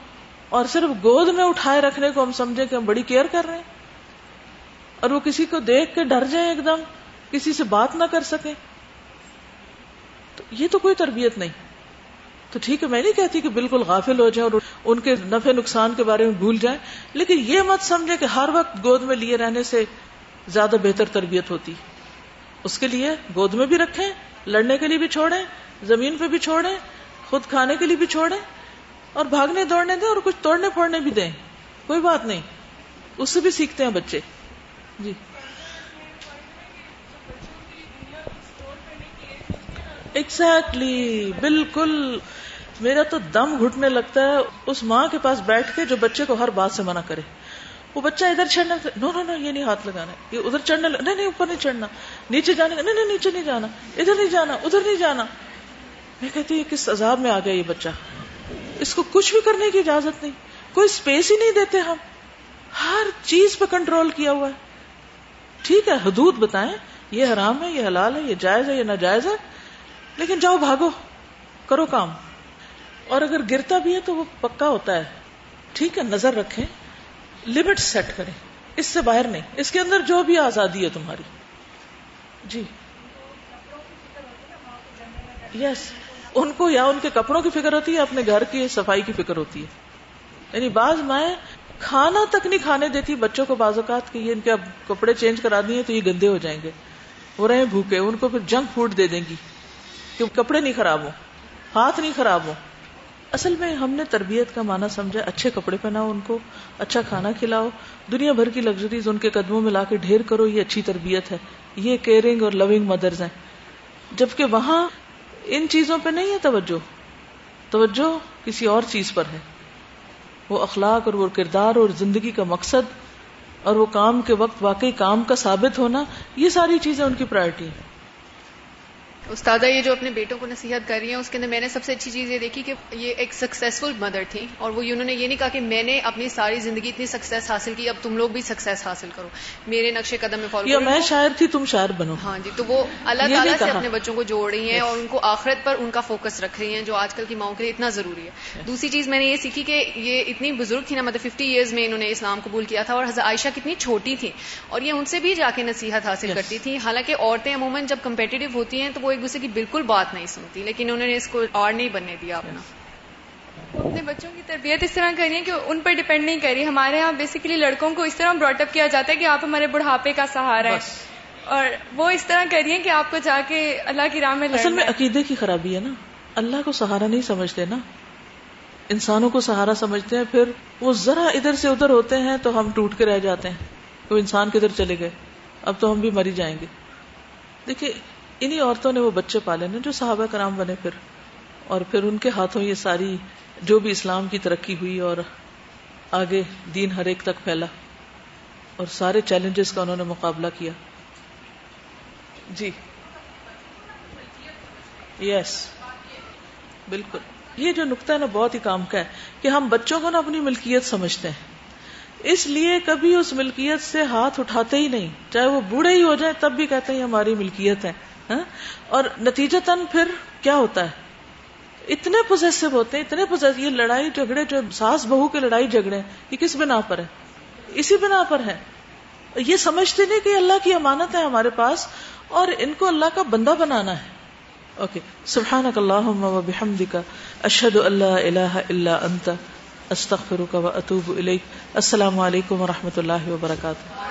اور صرف گود میں اٹھائے رکھنے کو ہم سمجھے کہ ہم بڑی کیئر کر رہے ہیں۔ اور وہ کسی کو دیکھ کے ڈر جائیں ایک دم۔ کسی سے بات نہ کر سکے تو یہ تو کوئی تربیت نہیں۔ تو ٹھیک ہے، میں نہیں کہتی کہ بالکل غافل ہو جائیں اور ان کے نفع نقصان کے بارے میں بھول جائیں، لیکن یہ مت سمجھے کہ ہر وقت گود میں لیے رہنے سے زیادہ بہتر تربیت ہوتی۔ اس کے لیے گود میں بھی رکھیں، لڑنے کے لیے بھی چھوڑیں، زمین پہ بھی چھوڑیں، خود کھانے کے لیے بھی چھوڑیں، اور بھاگنے دوڑنے دیں اور کچھ توڑنے پھوڑنے بھی دیں۔ کوئی بات نہیں، اس سے بھی سیکھتے ہیں بچے۔ جی۔ ایگزیکٹلی بالکل. میرا تو دم گھٹنے لگتا ہے اس ماں کے پاس بیٹھ کے جو بچے کو ہر بات سے منع کرے۔ وہ بچہ ادھر چڑھنا نو نو نو، یہ نہیں ہاتھ لگانا یہ ادھر چڑھنے نہیں نہیں، اوپر نہیں چڑھنا۔ نیچے جانے نہیں نہیں، نیچے نہیں جانا۔ ادھر نہیں جانا، ادھر نہیں جانا۔ میں کہتی ہوں کس عذاب میں آ گیا یہ بچہ؟ اس کو کچھ بھی کرنے کی اجازت نہیں۔ کوئی اسپیس ہی نہیں دیتے ہم۔ ہر چیز پہ کنٹرول کیا ہوا ہے۔ ٹھیک ہے، حدود بتائیں۔ یہ حرام ہے، یہ حلال ہے، یہ جائز ہے، یہ ناجائز ہے۔ لیکن جاؤ بھاگو، کرو کام۔ اور اگر گرتا بھی ہے تو وہ پکا ہوتا ہے۔ ٹھیک ہے، نظر رکھیں لمٹ سیٹ کریں۔ اس سے باہر نہیں، اس کے اندر جو بھی آزادی ہے تمہاری۔ جی۔ یس ان کو یا ان کے کپڑوں کی فکر ہوتی ہے اپنے گھر کی صفائی کی فکر ہوتی ہے۔ یعنی بعض مائیں کھانا تک نہیں کھانے دیتی، بچوں کو بعض اوقات کہ یہ ان کے اب کپڑے چینج کرا دیے تو یہ گندے ہو جائیں گے۔ وہ رہے بھوکے، ان کو پھر جنک فوڈ دے دیں گی۔ کہ کپڑے نہیں خراب ہو ہاتھ نہیں خراب ہو اصل میں ہم نے تربیت کا معنی سمجھا، اچھے کپڑے پہناؤ ان کو اچھا کھانا کھلاؤ، دنیا بھر کی لگژریز ان کے قدموں میں لا کے ڈھیر کرو، یہ اچھی تربیت ہے۔ یہ کیئرنگ اور لونگ مدرز ہیں۔ جبکہ وہاں ان چیزوں پہ نہیں ہے توجہ۔ توجہ کسی اور چیز پر ہے۔ وہ اخلاق اور وہ کردار اور زندگی کا مقصد اور وہ کام کے وقت واقعی کام کا ثابت ہونا، یہ ساری چیزیں ان کی پرائرٹی ہیں۔ استادہ یہ جو اپنے بیٹوں کو نصیحت کر رہی ہیں اس کے اندر میں نے سب سے اچھی چیز یہ دیکھی کہ یہ ایک سکسیزفل مدر تھی اور وہ انہوں نے یہ نہیں کہا کہ میں نے اپنی ساری زندگی اتنی سکسیس حاصل کی اب تم لوگ بھی سکسیس حاصل کرو۔ میرے نقشے قدم میں فالو میں شاعر تھی تم شاعر بنو۔ ہاں جی تو وہ اللہ تعالیٰ سے اپنے بچوں کو جوڑ رہی ہیں اور ان کو آخرت پر ان کا فوکس رکھ رہی ہیں جو آج کل کی ماؤں کے لیے اتنا ضروری ہے۔ دوسری چیز میں نے یہ سیکھی کہ یہ اتنی بزرگ تھی نا مطلب ففٹی ایئرز میں انہوں نے اسلام قبول کیا تھا اور حضرت عائشہ کتنی چھوٹی تھی اور یہ ان سے بھی جا کے نصیحت حاصل کرتی تھی حالانکہ عورتیں عموماً جب کمپیٹیو ہوتی ہیں تو وہ ایک دوسرے کی بالکل بات نہیں سنتی لیکن انہوں نے اس کو اور نہیں بننے دیا اپنا۔ اپنے بچوں کی تربیت اس طرح کری ہے کہ ان پر ڈپینڈ نہیں کری ہمارے یہاں بیسیکلی لڑکوں کو اس طرح براٹ اپ کیا جاتا ہے کہ آپ ہمارے بڑھاپے کا سہارا ہے۔ اور وہ اس طرح کریے کہ آپ کو جا کے اللہ کی راہ میں اصل میں عقیدے کی خرابی ہے نا۔ اللہ کو سہارا نہیں سمجھتے نا۔ انسانوں کو سہارا سمجھتے ہیں پھر وہ ذرا ادھر سے ادھر ہوتے ہیں تو ہم ٹوٹ کے رہ جاتے ہیں۔ وہ انسان کدھر چلے گئے۔ اب تو ہم بھی مری جائیں گے۔ دیکھیے انہی عورتوں نے وہ بچے پالے نا جو صحابہ کرام بنے پھر۔ اور پھر ان کے ہاتھوں یہ ساری جو بھی اسلام کی ترقی ہوئی اور آگے دین ہر ایک تک پھیلا۔ اور سارے چیلنجز کا انہوں نے مقابلہ کیا۔ جی۔ یس بالکل۔ یہ جو نقطہ ہے نا بہت ہی کام کا ہے کہ ہم بچوں کو نا اپنی ملکیت سمجھتے ہیں۔ اس لیے کبھی اس ملکیت سے ہاتھ اٹھاتے ہی نہیں۔ چاہے وہ بوڑھے ہی ہو جائیں تب بھی کہتے ہیں ہماری ملکیت ہے۔ ہاں؟ اور نتیجتاً پھر کیا ہوتا ہے؟ اتنے پوزیسو ہوتے ہیں، اتنے پوزیسو یہ لڑائی جھگڑے جو ساس بہو کے لڑائی جھگڑے یہ کس بنا پر ہے؟ اسی بنا پر ہے یہ سمجھتے نہیں کہ اللہ کی امانت ہے ہمارے پاس اور ان کو اللہ کا بندہ بنانا ہے۔ اوکے سبحان اللہ کا اشد اللہ اللہ اللہ انت استخر کا اطوب السلام علیکم و رحمۃ اللہ وبرکاتہ